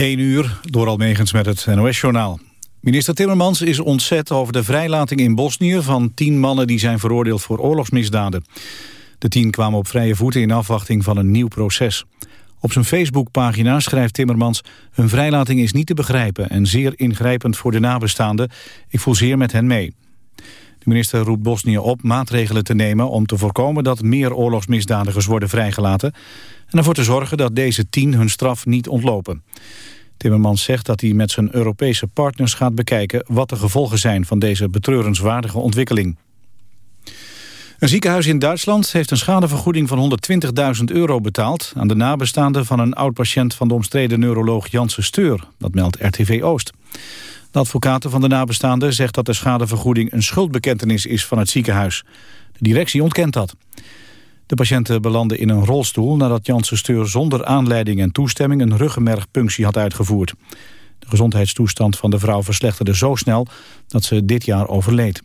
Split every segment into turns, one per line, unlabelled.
1 uur, door Almegens met het NOS-journaal. Minister Timmermans is ontzet over de vrijlating in Bosnië... van tien mannen die zijn veroordeeld voor oorlogsmisdaden. De tien kwamen op vrije voeten in afwachting van een nieuw proces. Op zijn Facebookpagina schrijft Timmermans... hun vrijlating is niet te begrijpen en zeer ingrijpend voor de nabestaanden. Ik voel zeer met hen mee. De minister roept Bosnië op maatregelen te nemen... om te voorkomen dat meer oorlogsmisdadigers worden vrijgelaten... en ervoor te zorgen dat deze tien hun straf niet ontlopen. Timmermans zegt dat hij met zijn Europese partners gaat bekijken... wat de gevolgen zijn van deze betreurenswaardige ontwikkeling. Een ziekenhuis in Duitsland heeft een schadevergoeding van 120.000 euro betaald... aan de nabestaanden van een oud-patiënt van de omstreden neuroloog Janssen Steur. Dat meldt RTV Oost. De advocaten van de nabestaanden zegt dat de schadevergoeding een schuldbekentenis is van het ziekenhuis. De directie ontkent dat. De patiënten belanden in een rolstoel nadat Janssen Steur zonder aanleiding en toestemming een ruggenmergpunctie had uitgevoerd. De gezondheidstoestand van de vrouw verslechterde zo snel dat ze dit jaar overleed.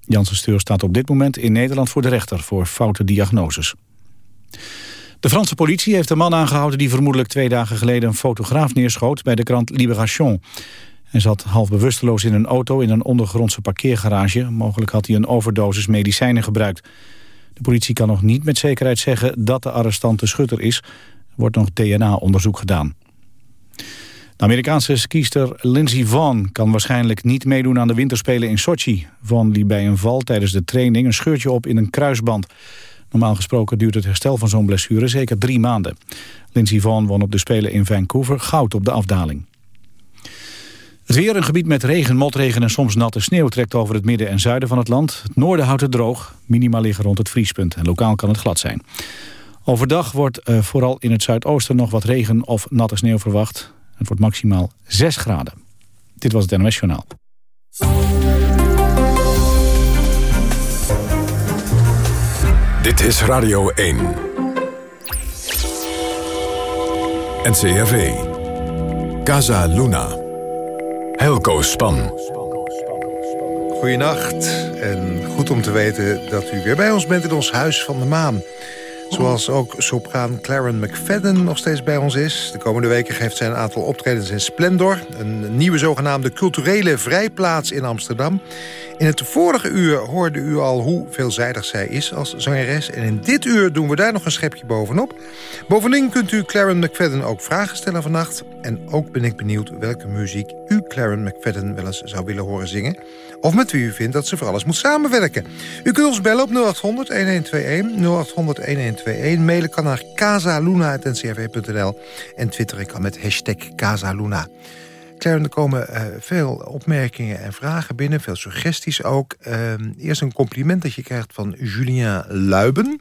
Janssen Steur staat op dit moment in Nederland voor de rechter voor foute diagnoses. De Franse politie heeft een man aangehouden die vermoedelijk twee dagen geleden een fotograaf neerschoot bij de krant Libération. Hij zat half bewusteloos in een auto in een ondergrondse parkeergarage. Mogelijk had hij een overdosis medicijnen gebruikt. De politie kan nog niet met zekerheid zeggen dat de arrestant de schutter is. Er wordt nog DNA-onderzoek gedaan. De Amerikaanse skiester Lindsey Vonn kan waarschijnlijk niet meedoen aan de winterspelen in Sochi. Vonn liep bij een val tijdens de training een scheurtje op in een kruisband. Normaal gesproken duurt het herstel van zo'n blessure zeker drie maanden. Lindsey Vonn won op de Spelen in Vancouver goud op de afdaling. Het weer, een gebied met regen, motregen en soms natte sneeuw... trekt over het midden en zuiden van het land. Het noorden houdt het droog, minima liggen rond het vriespunt... en lokaal kan het glad zijn. Overdag wordt uh, vooral in het zuidoosten nog wat regen of natte sneeuw verwacht. Het wordt maximaal 6 graden. Dit was het NOS Journaal.
Dit is Radio 1. NCRV. Casa Luna. Helco Span.
Goedenacht en goed om te weten dat u weer bij ons bent in ons Huis van de Maan. Zoals ook sopraan Claren McFadden nog steeds bij ons is. De komende weken geeft zij een aantal optredens in Splendor. Een nieuwe zogenaamde culturele vrijplaats in Amsterdam. In het vorige uur hoorde u al hoe veelzijdig zij is als zangeres. En in dit uur doen we daar nog een schepje bovenop. Bovendien kunt u Claren McFadden ook vragen stellen vannacht. En ook ben ik benieuwd welke muziek u Claren McFadden wel eens zou willen horen zingen. Of met wie u vindt dat ze voor alles moet samenwerken. U kunt ons bellen op 0800-1121, 0800-1121. Mailen kan naar casaluna.ncrv.nl. En twitteren kan met hashtag Casaluna. Claire, er komen uh, veel opmerkingen en vragen binnen, veel suggesties ook. Uh, eerst een compliment dat je krijgt van Julien Luiben.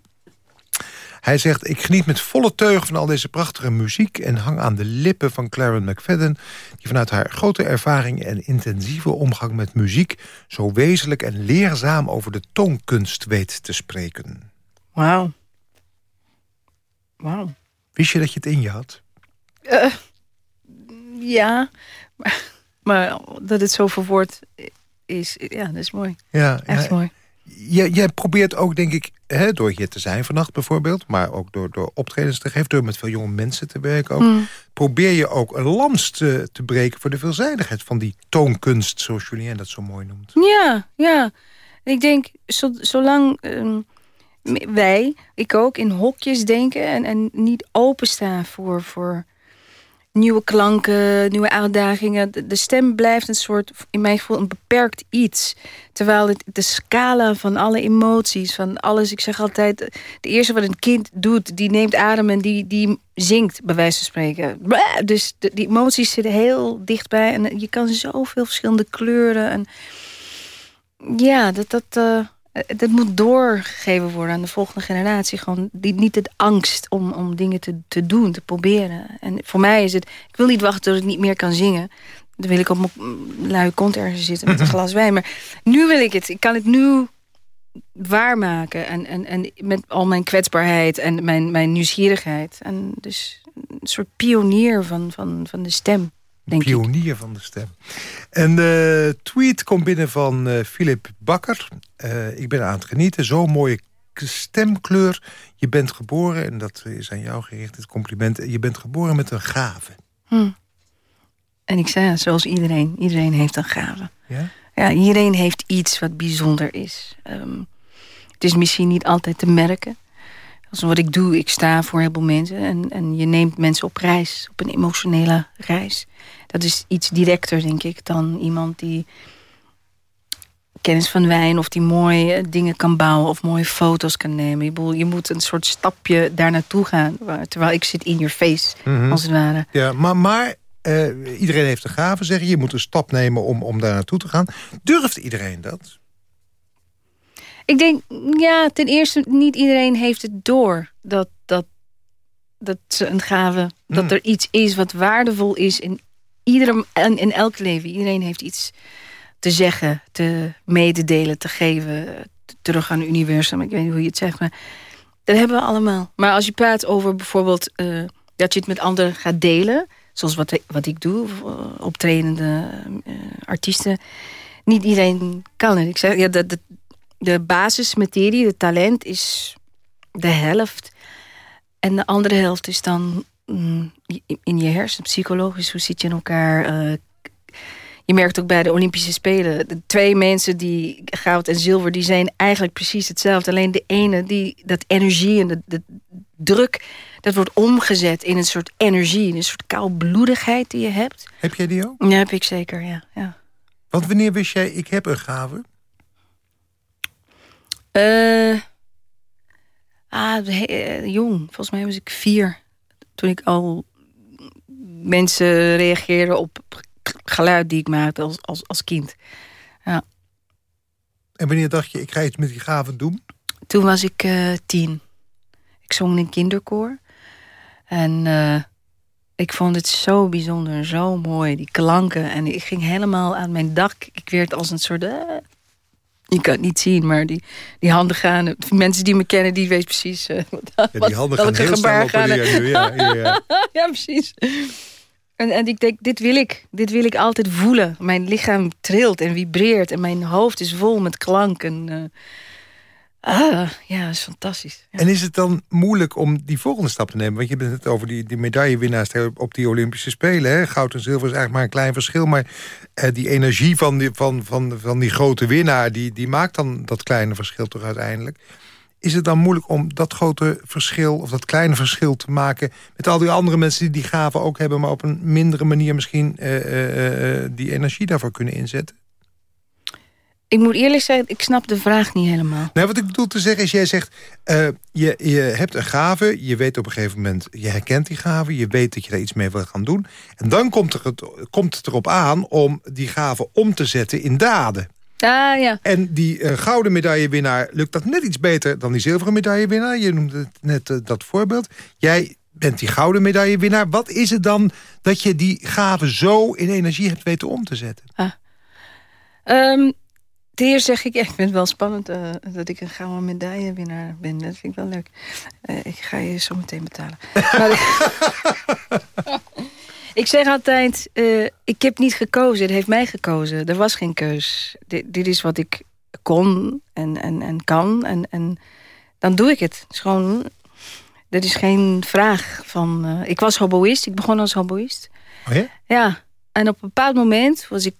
Hij zegt, ik geniet met volle teugen van al deze prachtige muziek... en hang aan de lippen van Claren McFadden... die vanuit haar grote ervaring en intensieve omgang met muziek... zo wezenlijk en leerzaam over de toonkunst weet te spreken.
Wauw. Wauw.
Wist je dat je het in je had?
Uh, ja, maar, maar, dat het zo verwoord is, ja, dat is mooi.
Ja,
Echt mooi.
Jij, jij probeert ook, denk ik, hè, door hier te zijn vannacht bijvoorbeeld... maar ook door, door optredens te geven, door met veel jonge mensen te werken... Ook, hmm. probeer je ook een lans te, te breken voor de veelzijdigheid van die toonkunst... zoals Julien dat zo mooi noemt.
Ja, ja. Ik denk, zolang ehm, wij, ik ook, in hokjes denken... en, en niet openstaan voor... voor nieuwe klanken, nieuwe uitdagingen. De, stem blijft een soort, in mijn gevoel, een beperkt iets. Terwijl de scala van alle emoties, van alles... Ik zeg altijd, de eerste wat een kind doet... die neemt adem en die, die zingt, bij wijze van spreken. Dus de, die emoties zitten heel dichtbij. En je kan zoveel verschillende kleuren. En ja, dat... dat eh, dat moet doorgegeven worden aan de volgende generatie. Gewoon die, niet de angst om, om dingen te, te doen, te proberen. En voor mij is het... Ik wil niet wachten tot ik niet meer kan zingen. Dan wil ik op mijn luie kont ergens zitten met een glas wijn. Maar nu wil ik het. Ik kan het nu waarmaken. En, en, en met al mijn kwetsbaarheid en mijn, mijn nieuwsgierigheid. En dus een soort pionier van, van, van de stem. Denk
pionier van de stem. En de uh, tweet komt binnen van uh, Philip Bakker. Uh, ik ben aan het genieten. Zo'n mooie stemkleur. Je bent geboren, en dat is aan jou gericht, het compliment. Je bent geboren met een gave.
Hm. En ik zei, zoals iedereen. Iedereen heeft een gave.
Ja?
Ja, iedereen heeft iets wat bijzonder is. Ehm, het is misschien niet altijd te merken. Wat ik doe, ik sta voor heel veel mensen. En, en je neemt mensen op reis, op een emotionele reis. Dat is iets directer, denk ik, dan iemand die kennis van wijn... of die mooie dingen kan bouwen of mooie foto's kan nemen. Je, bedoel, je moet een soort stapje daar naartoe gaan. Terwijl ik zit in your face,
Mhm.
als het ware.
Ja, maar, maar eh, iedereen heeft een gave, zeggen. Je moet een stap nemen om, om daar naartoe te gaan. Durft iedereen dat?
Ik denk, ja, ten eerste, niet iedereen heeft het door. Dat, dat, dat ze een gave, dat
Hmm.
er iets is wat waardevol is in, iedere, in, in elk leven. Iedereen heeft iets te zeggen, te mededelen, te geven. Terug aan het universum, ik weet niet hoe je het zegt. Maar dat hebben we allemaal. Maar als je praat over bijvoorbeeld eh, dat je het met anderen gaat delen... zoals wat, ik- wat ik doe, eh, optredende eh, artiesten... niet iedereen kan het. Ik zeg, ja, de, de basismaterie, het talent, is de helft. En de andere helft is dan mm, in je hersen, psychologisch. Hoe zit je in elkaar? eh, je merkt ook bij de Olympische Spelen... de twee mensen die goud en zilver... die zijn eigenlijk precies hetzelfde. Alleen de ene, die, dat energie en de, de druk... dat wordt omgezet in een soort energie. Een soort koudbloedigheid die je hebt.
Heb jij die ook?
Dat heb ik zeker, ja. ja.
Want wanneer wist jij, ik heb een gave?
Eh, ah, he- eh, jong. Volgens mij was ik vier. Toen ik al mensen reageerden op geluid die ik maakte als, als, als kind.
En wanneer dacht je, ik ga iets met die gave doen?
Toen was ik eh, tien. Ik zong in een kinderkoor. En ik vond het zo bijzonder, zo mooi, die klanken. En ik ging helemaal aan mijn dak. Ik werd als een soort... je kan het niet zien, maar die, die handen gaan... Mensen die me kennen, die weten precies... eh, wat,
Ja, die handen gaan
welke
heel snel
gebaar gaan
opereren nu. Ja, ja, ja.
ja, precies. En, en ik denk, dit wil ik. Dit wil ik altijd voelen. Mijn lichaam trilt en vibreert. En mijn hoofd is vol met klank. En, eh, ah, ja, dat is fantastisch.
En is het dan moeilijk om die volgende stap te nemen? Want je bent het over die, die medaillewinnaars op die Olympische Spelen. Hè? Goud en zilver is eigenlijk maar een klein verschil. Maar eh, die energie van die, van, van, van die grote winnaar... Die, die maakt dan dat kleine verschil toch uiteindelijk. Is het dan moeilijk om dat grote verschil... of dat kleine verschil te maken... met al die andere mensen die die gaven ook hebben... maar op een mindere manier misschien eh, eh, eh, die energie daarvoor kunnen inzetten?
Ik moet eerlijk zeggen, ik snap de vraag niet helemaal.
Nou, wat ik bedoel te zeggen is, jij zegt... eh, je, je hebt een gave, je weet op een gegeven moment... je herkent die gave, je weet dat je daar iets mee wil gaan doen... en dan komt, er het, komt het erop aan om die gave om te zetten in daden.
Ah, ja.
En die eh, gouden medaillewinnaar lukt dat net iets beter... dan die zilveren medaillewinnaar. Je noemde het net eh, dat voorbeeld. Jij bent die gouden medaillewinnaar. Wat is het dan dat je die gave zo in energie hebt weten om te zetten?
Ehm ten eerste zeg ik, ja, ik vind het wel spannend eh, dat ik een gouden medaillewinnaar ben. Dat vind ik wel leuk. Eh, ik ga je zo meteen betalen. maar ik, zeg altijd, eh, ik heb niet gekozen. Het heeft mij gekozen. Er was geen keus. Dit, dit is wat ik kon en, en, en kan. En, en dan doe ik het. Het is gewoon... Dat is geen vraag van... ik was hoboïst. Ik begon als hoboïst.
Oh ja?
Ja, en op een bepaald moment was ik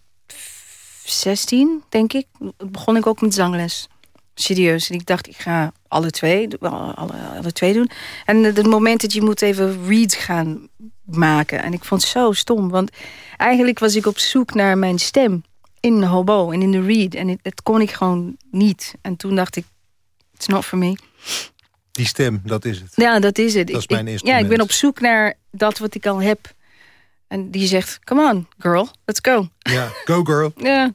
16, denk ik. Begon ik ook met zangles. Serieus. En ik dacht, ik ga alle twee, alle, alle twee doen. En het moment dat je moet even reads gaan maken. En ik vond het zo stom. Want eigenlijk was ik op zoek naar mijn stem. In de hobo en in de read. En het, het kon ik gewoon niet. En toen dacht ik, it's not for me.
Die stem, dat is het.
Ja, dat is het.
Dat is mijn instrument.
Ja, ik ben op zoek naar dat wat ik al heb. En die zegt, come on, girl, let's go.
Ja, go girl.
Ja.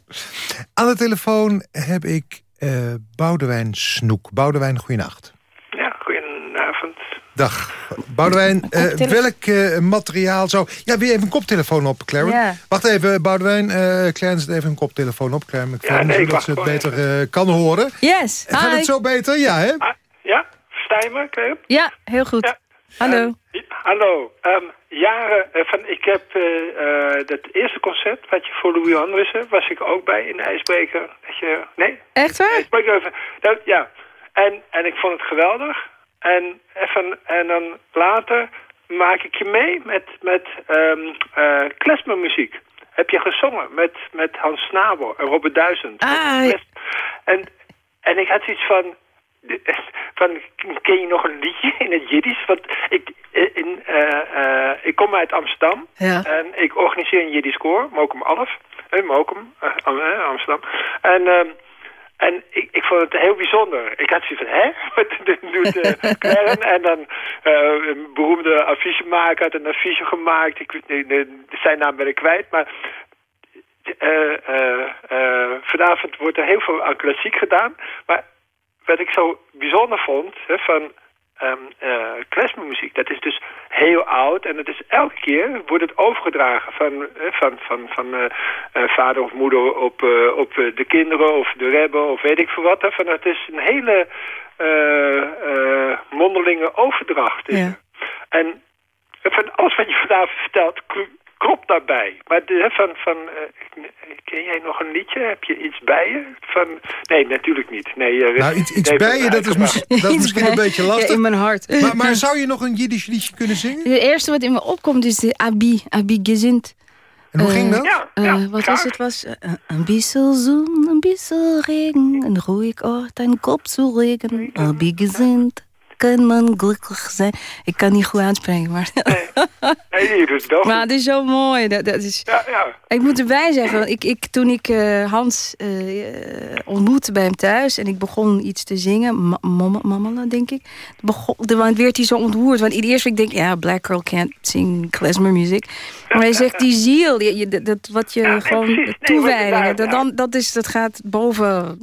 Aan de telefoon heb ik eh Boudewijn Snoek. Boudewijn, goeienacht.
Ja, goedenavond.
Dag. Boudewijn, eh, welk eh, materiaal zou... Ja, weer even een koptelefoon op, Clarence.
Ja.
Wacht even, Boudewijn. eh Clarence, zet even een koptelefoon op. Clarence,
Ja, nee, ik
zodat
wacht
ze het beter eh, kan horen.
Yes,
Gaat
hi.
het zo beter? Ja, hè?
Ah, ja, versta je me?
Ja, heel goed.
Ja.
Hallo.
Hallo. Ehm, jaren eh, van, ik heb eh eh, dat eerste concert wat je voor Louis Andriessen, was ik ook bij in de IJsbreker. Dat je, nee?
Echt waar?
IJsbreker. Dat, ja. En, en ik vond het geweldig. En, even, en dan later maak ik je mee met, met um, klezmermuziek. Heb je gezongen met, met Hans Snabel en Robert Duizend.
Ah,
en, en ik had zoiets van, van, ken je nog een liedje in het Jiddisch? Want ik, in, uh, ik kom uit Amsterdam
ja.
en ik organiseer een Jiddisch koor, Mokum Alf, eh, Mokum, uh, Amsterdam. En... Uh, en ik, ik vond het heel bijzonder. Ik had zoiets van, hè? Wat doet Karen? En dan een beroemde affichemaker had een affiche gemaakt. Ik, zijn naam ben ik kwijt, maar... Uh, vanavond wordt er heel veel aan klassiek gedaan. Maar wat ik zo bijzonder vond hè, van um, uh, klezmermuziek, dat is dus heel oud en het is elke keer wordt het overgedragen van, van, van, van uh, vader of moeder op, op de kinderen of de rebben of weet ik veel wat. Hè, van, het is een hele mondelinge overdracht.
Ja.
En van alles wat je vanavond vertelt klopt daarbij. Maar de, van, van uh, ken jij nog een liedje? Heb je iets bij je? Van, nee, natuurlijk niet. Nee, uh,
nou, iets, iets bij je, dat is, dat is misschien een beetje lastig.
Ja, in mijn hart.
Maar, maar, zou je nog een Jiddisch liedje kunnen zingen?
Het eerste wat in me opkomt is de Abi, Abi Gezind.
En hoe ging dat?
Ja, ja,
wat was het? Was, een bissel zon, een bissel regen, een ruhig oort, een kop zu regen, Abi Gezind kan man gelukkig zijn. Ik kan niet goed aanspreken, maar...
Nee, nee dat
Maar het is zo mooi. Dat, dat is...
Ja, ja.
Ik moet erbij zeggen, ik, ik, toen ik uh, Hans uh, ontmoette bij hem thuis... en ik begon iets te zingen, mammelen, denk ik... Begon, dan werd hij zo ontroerd. Want eerst ik denk, ja, Black Girl can't sing klezmer muziek. Maar hij zegt, die ziel, dat, wat je
ja,
gewoon
nee,
toewijdingen... dat, dan, dat, is, dat gaat boven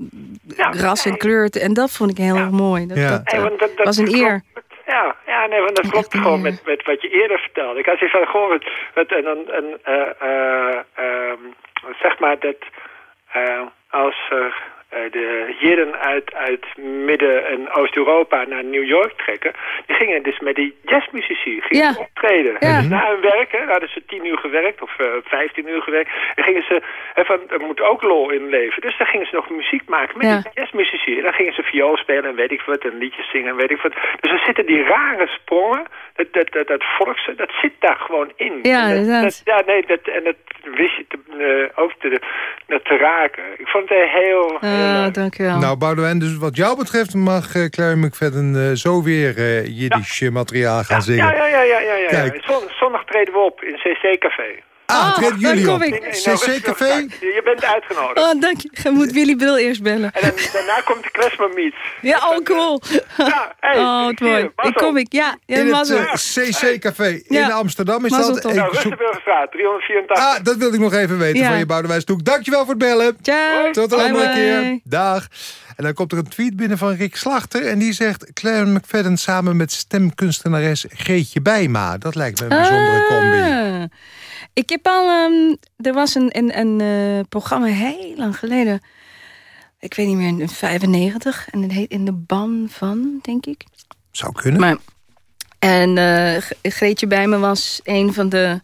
ras en kleur. En dat vond ik heel erg mooi. Dat, dat,
dat, dat
was een eer.
Ja, ja nee, want dat klopt gewoon met, met wat je eerder vertelde. Ik had zoiets van, gewoon, met, met, en dan, en, uh, uh, uh, zeg maar dat als de heren uit, uit Midden- en Oost-Europa naar New York trekken... die gingen dus met die jazzmuzici gingen
Ja.
optreden.
Ja.
Dus na hun werk, hè, hadden ze tien uur gewerkt of vijftien uur gewerkt... en gingen ze, hè, van, er moet ook lol in leven. Dus dan gingen ze nog muziek maken met
Ja.
die jazzmuzici. En dan gingen ze viool spelen en weet ik wat, en liedjes zingen en weet ik wat. Dus er zitten die rare sprongen, dat, dat, dat, dat volkse, dat zit daar gewoon in.
Ja,
dat, ja, nee, dat, en dat wist je te, eh, ook te, te raken. Ik vond het heel... heel
Ah,
leuk.
dank u wel.
Nou, Boudewijn, dus wat jou betreft mag uh, Claire McFadden eh, zo weer eh Jiddisch eh, materiaal gaan zingen.
Ja, ja, ja, ja, ja, ja.
Kijk.
Zon- zondag treden we op in CC Café.
Ah,
Oh,
nee, nou, rustig. Je bent uitgenodigd.
Oh, dank je. Je moet Willy Bril eerst bellen.
En dan, daarna komt de Klesmer Meet.
Ja, oh, cool.
Ja, hey,
Oh, wat
je.
mooi. Ik kom ik. Ja, ja
In het eh, CC-café in. Amsterdam is
Mazzel
dat. Even
Nou, Rustenburgerstraat, 384.
Ah, dat wilde ik nog even weten
Ja.
van je Boudewijn Stoek. Dankjewel voor het bellen.
Ciao.
Tot een
Bye,
andere keer. Dag. En dan komt er een tweet binnen van Rick Slachter. En die zegt Claire McFadden samen met stemkunstenares Greetje Bijma. Dat lijkt me een bijzondere combi.
Ah. Ik heb al... ehm, er was een, een, een eh, programma heel lang geleden. Ik weet niet meer, in 95. En het heet In de ban van, denk ik.
Zou kunnen.
Maar, en eh, G- Greetje bij me was een van de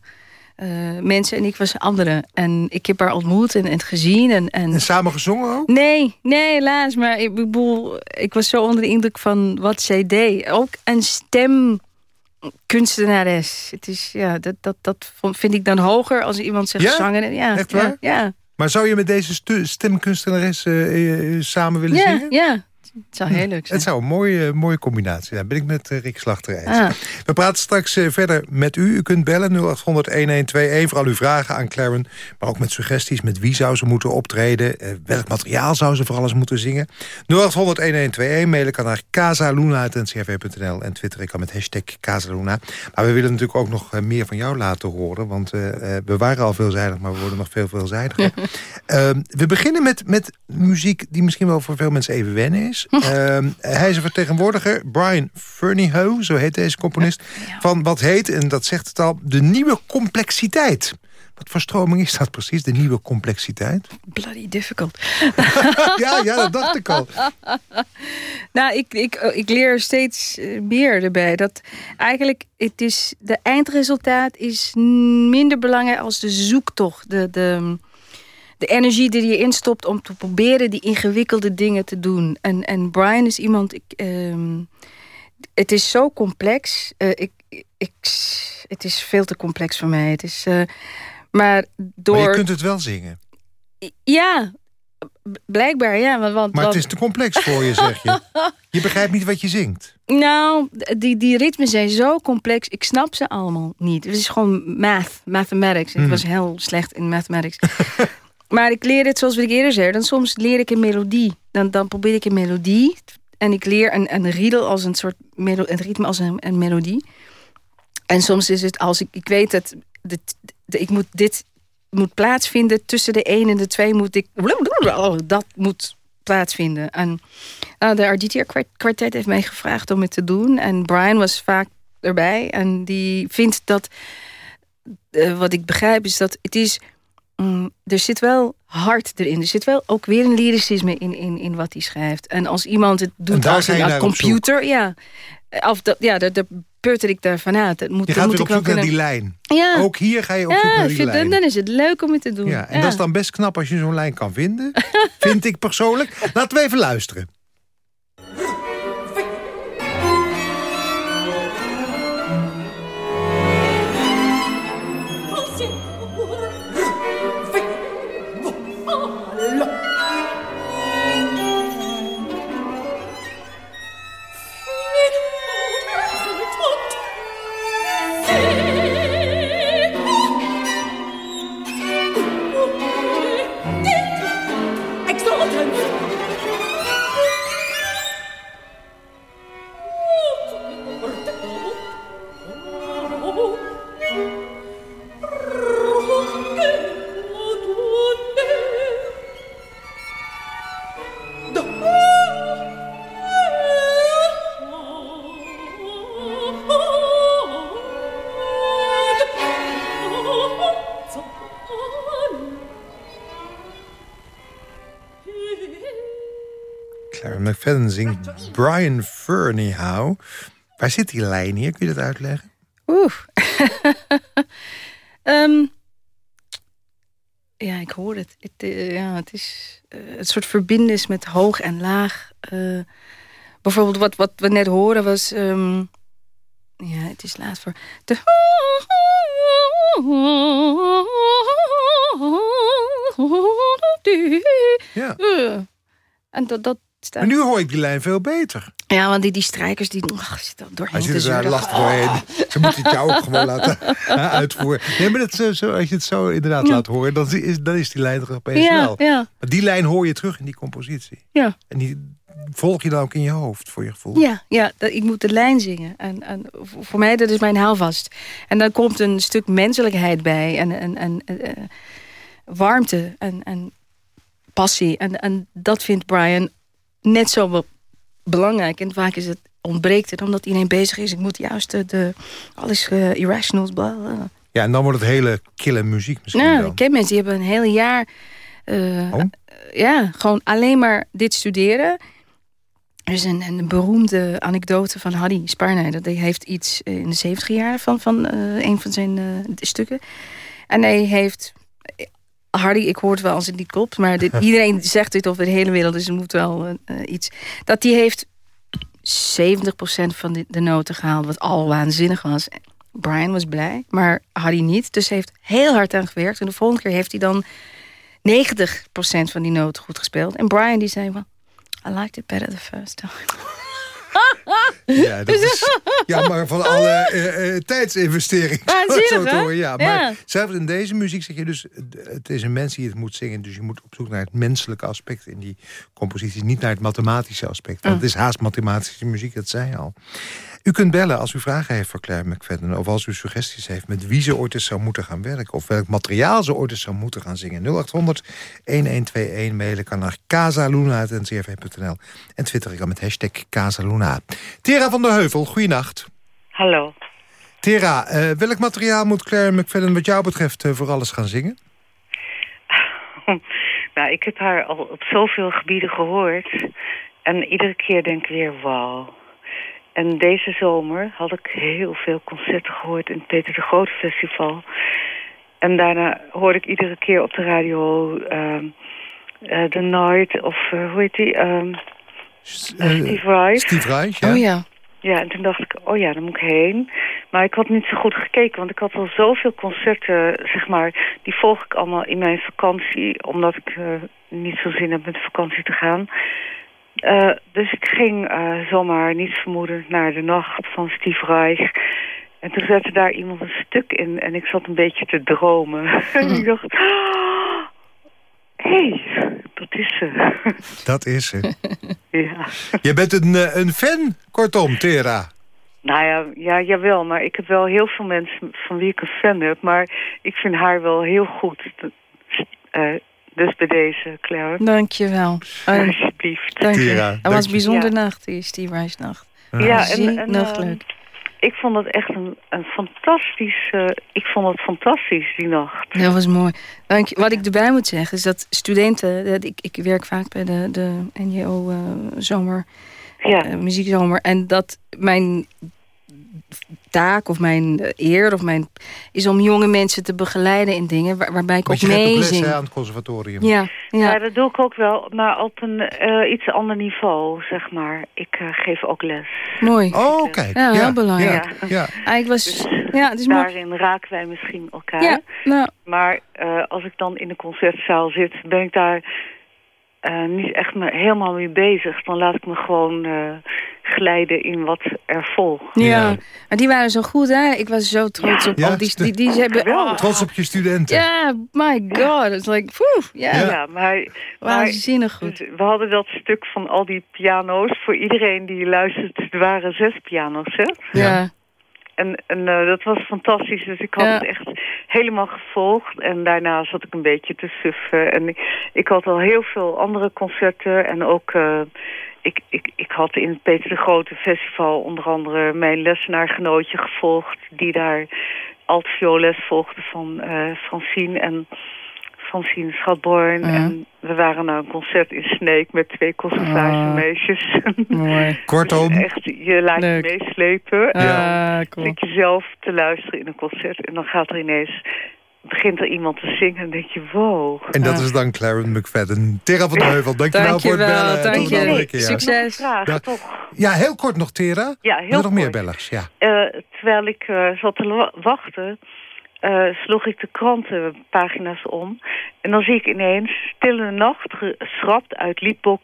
eh, mensen en ik was andere. En ik heb haar ontmoet en, en gezien. En, en
En samen gezongen ook?
Nee, nee, helaas. Maar ik bedoel, ik was zo onder de indruk van wat zij deed. Ook een stemkunstenares. Het is, ja, dat, dat, dat vind ik dan hoger als iemand zegt
Ja?
zanger. Ja,
Echt waar?
Ja, ja,
Maar zou je met deze stemkunstenares eh, samen willen
ja,
zingen?
ja. Het zou heel leuk zijn.
Het zou een mooie, mooie combinatie zijn. Ben ik met eh, Rick Slachter eens.
Ah.
We praten straks eh, verder met u. U kunt bellen 0800-1121 voor al uw vragen aan Claren. Maar ook met suggesties. Met wie zou ze moeten optreden? Eh, welk materiaal zou ze voor alles moeten zingen? 0800-1121. Mailen kan naar casaluna.ncrv.nl. En twitteren kan met hashtag Casaluna. Maar we willen natuurlijk ook nog meer van jou laten horen. Want we waren al veelzijdig, maar we worden nog veel veelzijdiger. Ehm, we beginnen met, met muziek die misschien wel voor veel mensen even wennen is. Ehm, hij is een vertegenwoordiger, Brian Ferneyhoe, zo heet deze componist... van wat heet, en dat zegt het al, de nieuwe complexiteit. Wat voor stroming is dat precies, de nieuwe complexiteit?
Bloody difficult.
ja, ja, dat dacht ik al.
Nou, ik, ik, ik leer steeds eh, meer erbij. Dat eigenlijk, het is, de eindresultaat is minder belangrijk als de zoektocht. De, de, de energie die je instopt om te proberen die ingewikkelde dingen te doen. En, en Brian is iemand... Ik, ehm, het is zo complex. Eh, ik, ik, het is veel te complex voor mij. Het is, uh, maar door...
Maar je kunt het wel zingen.
Ja, blijkbaar, ja. Want, want,
maar het is te complex voor je, zeg je. Je begrijpt niet wat je zingt.
Nou, die, die ritmes zijn zo complex. Ik snap ze allemaal niet. Het is gewoon math, mathematics. Ik hmm. was heel slecht in mathematics. Maar ik leer het zoals ik eerder zei. Dan soms leer ik een melodie. Dan, dan probeer ik een melodie. En ik leer een, een riedel als een soort een ritme als een, een melodie. En soms is het als ik, ik weet dat de, ik moet dit moet plaatsvinden tussen de 1 en de 2 moet ik dat moet plaatsvinden. En uh, de Arditier kwartet heeft mij gevraagd om het te doen. En Brian was vaak erbij. En die vindt dat... Uh, wat ik begrijp is dat het is... Um, er zit wel hart erin. Er zit wel ook weer een lyricisme in, in, in wat hij schrijft. En als iemand het doet als een computer... Ja, of dat, ja, daar, peuter ik daar vanuit. Dat moet,
je gaat
moet
op zoek naar die lijn. Ja. Ook hier ga je op zoek naar die lijn.
Dan is het leuk om het te doen.
Ja, en dat is dan best knap als je zo'n lijn kan vinden. vind ik persoonlijk. Laten we even luisteren. McFadden zingt Brian Ferneyhow. Waar zit die lijn hier? Kun je dat uitleggen?
Oeh. um, ja, ik hoor het. het uh, ja, het is uh, het soort verbindenis met hoog en laag. Uh, bijvoorbeeld wat, wat we net horen was... Um, ja, het is laat voor... De...
Ja.
En dat, dat,
maar nu hoor ik die lijn veel beter.
Ja, want die, die strijkers die ach, zitten doorheen
Hij zit er doorheen. Ze moeten het jou ook gewoon laten uitvoeren. Nee, maar dat, zo, als je het zo inderdaad laat horen... Dan is, dan is die lijn er opeens
ja,
wel.
Ja.
Maar die lijn hoor je terug in die compositie.
Ja.
En die volg je dan ook in je hoofd, voor je gevoel?
Ja, ja dat, ik moet de lijn zingen. En, en voor mij, dat is mijn houvast. En dan komt een stuk menselijkheid bij. En, en, en uh, warmte en, en passie. En, en dat vindt Brian net zo belangrijk. En vaak is het, ontbreekt het omdat iedereen bezig is. Ik moet juist de, de alles uh, irrationals, bla, bla.
Ja, en dan wordt het hele kille muziek misschien
Nou, ik ken mensen die hebben een hele jaar... Uh, Ja, gewoon alleen maar dit studeren. Er is een, een beroemde anekdote van Harry Sparnijder. Die heeft iets in de 70 jaar van, van een van zijn stukken. En hij heeft Hardy, ik hoor het wel als het niet klopt... maar dit, iedereen zegt dit over de hele wereld... dus er moet wel uh, iets... dat die heeft 70% van de, de noten gehaald... wat al waanzinnig was. Brian was blij, maar Hardy niet. Dus heeft heel hard aan gewerkt. En de volgende keer heeft hij dan 90% van die noten goed gespeeld. En Brian die zei van... I liked it better the first time.
Ja, dat is jammer van alle uh, uh, tijdsinvestering.
Zo
te horen. Ja, maar zelfs in deze muziek zeg je dus... het is een mens die het moet zingen. Dus je moet op zoek naar het menselijke aspect in die composities. Niet naar het mathematische aspect. Want het is haast mathematische muziek, dat zei je al. U kunt bellen als u vragen heeft voor Claire McFadden... of als u suggesties heeft met wie ze ooit eens zou moeten gaan werken... of welk materiaal ze ooit eens zou moeten gaan zingen. 0800-1121 mailen kan naar casaluna.ncrv.nl. En twitter ik dan met hashtag Casaluna. Tera van der Heuvel, goeienacht.
Hallo.
Tera, uh, welk materiaal moet Claire McFadden wat jou betreft uh, voor alles gaan zingen?
nou, ik heb haar al op zoveel gebieden gehoord. En iedere keer denk ik weer, wauw en deze zomer had ik heel veel concerten gehoord in het Peter de Groot Festival. En daarna hoorde ik iedere keer op de radio uh, uh, The Night of uh, hoe heet die? Um, Steve Reich.
Steve Reich, ja.
Oh ja.
Ja, en toen dacht ik, oh ja, dan moet ik heen. Maar ik had niet zo goed gekeken, want ik had al zoveel concerten, zeg maar... die volg ik allemaal in mijn vakantie, omdat ik uh, niet zo zin heb met vakantie te gaan. Uh, dus ik ging uh, zomaar niet vermoedend naar de nacht van Steve Reich... En toen zette daar iemand een stuk in en ik zat een beetje te dromen. en ik dacht, hé, hey, dat is ze.
Dat is ze.
ja.
Je bent een, een fan, kortom, Tera.
Nou ja, ja, jawel, maar ik heb wel heel veel mensen van wie ik een fan heb. Maar ik vind haar wel heel goed. Uh, dus bij deze, Claire.
Dankjewel.
Alsjeblieft.
Dank je. Het was een bijzondere ja. nacht, die Steve Rice nacht.
Ja, en, en
nachtelijk.
Uh, ik vond het echt een, een fantastisch... Uh, ik vond het fantastisch, die nacht.
Dat was mooi. Dank je. Wat ik erbij moet zeggen is dat studenten... Dat ik, ik werk vaak bij de, de NJO-zomer...
ja.
Uh, muziekzomer. En dat mijn taak of mijn eer of mijn, is om jonge mensen te begeleiden in dingen waar, waarbij ik ook
je ook
meezing.
lessen aan het conservatorium.
Ja, ja.
Ja, dat doe ik ook wel, maar op een uh, iets ander niveau, zeg maar. Ik uh, geef ook les.
Mooi.
Oh, oké. Okay.
Ja, heel belangrijk.
Ja, ja.
Ah, ik was,
Dus
ja, het is mooi.
daarin raken wij misschien elkaar.
Ja, nou,
Maar uh, als ik dan in de concertzaal zit, ben ik daar uh, niet echt me helemaal mee bezig. Dan laat ik me gewoon uh, glijden in wat er volgt.
ja.
Ja.
Maar die waren zo goed, hè? Ik was zo trots
Ja.
op
Ja,
al die, die, die, ze hebben... Oh,
Trots op je studenten.
Ja, my god. It's like, poeh, ja.
Ja.
Maar,
Waanzinnig goed.
dus we hadden dat stuk van al die piano's. Voor iedereen die luistert, er waren zes piano's, hè?
Ja.
En, en uh, dat was fantastisch, dus ik had
Ja.
het echt helemaal gevolgd. En daarna zat ik een beetje te suffen. En ik, ik had al heel veel andere concerten. En ook, uh, ik, ik, ik had in het Peter de Grote Festival onder andere mijn lessenaargenootje gevolgd. Die daar altvioolles volgde van uh, Francine en Francine Schatborn.
Ja.
En we waren naar een concert in Sneek met twee conservatormeisjes.
Mooi.
Kortom,
Dus echt, je laat
Leuk.
je meeslepen.
Ah, cool.
Zit je zelf te luisteren in een concert en dan gaat er ineens... begint er iemand te zingen en denk je, wow.
en dat is dan Claren McFadden. Tera van de Heuvel, dankjewel voor het
Dankjewel,
bellen.
dank je. Succes.
Vraag, toch?
Ja, heel kort nog, Tera.
Ja,
Er
heel
nog meer bellers, ja.
Eh, terwijl ik eh, zat te wa- wachten, eh, sloeg ik de krantenpagina's om. En dan zie ik ineens Stille Nacht geschrapt uit Liepok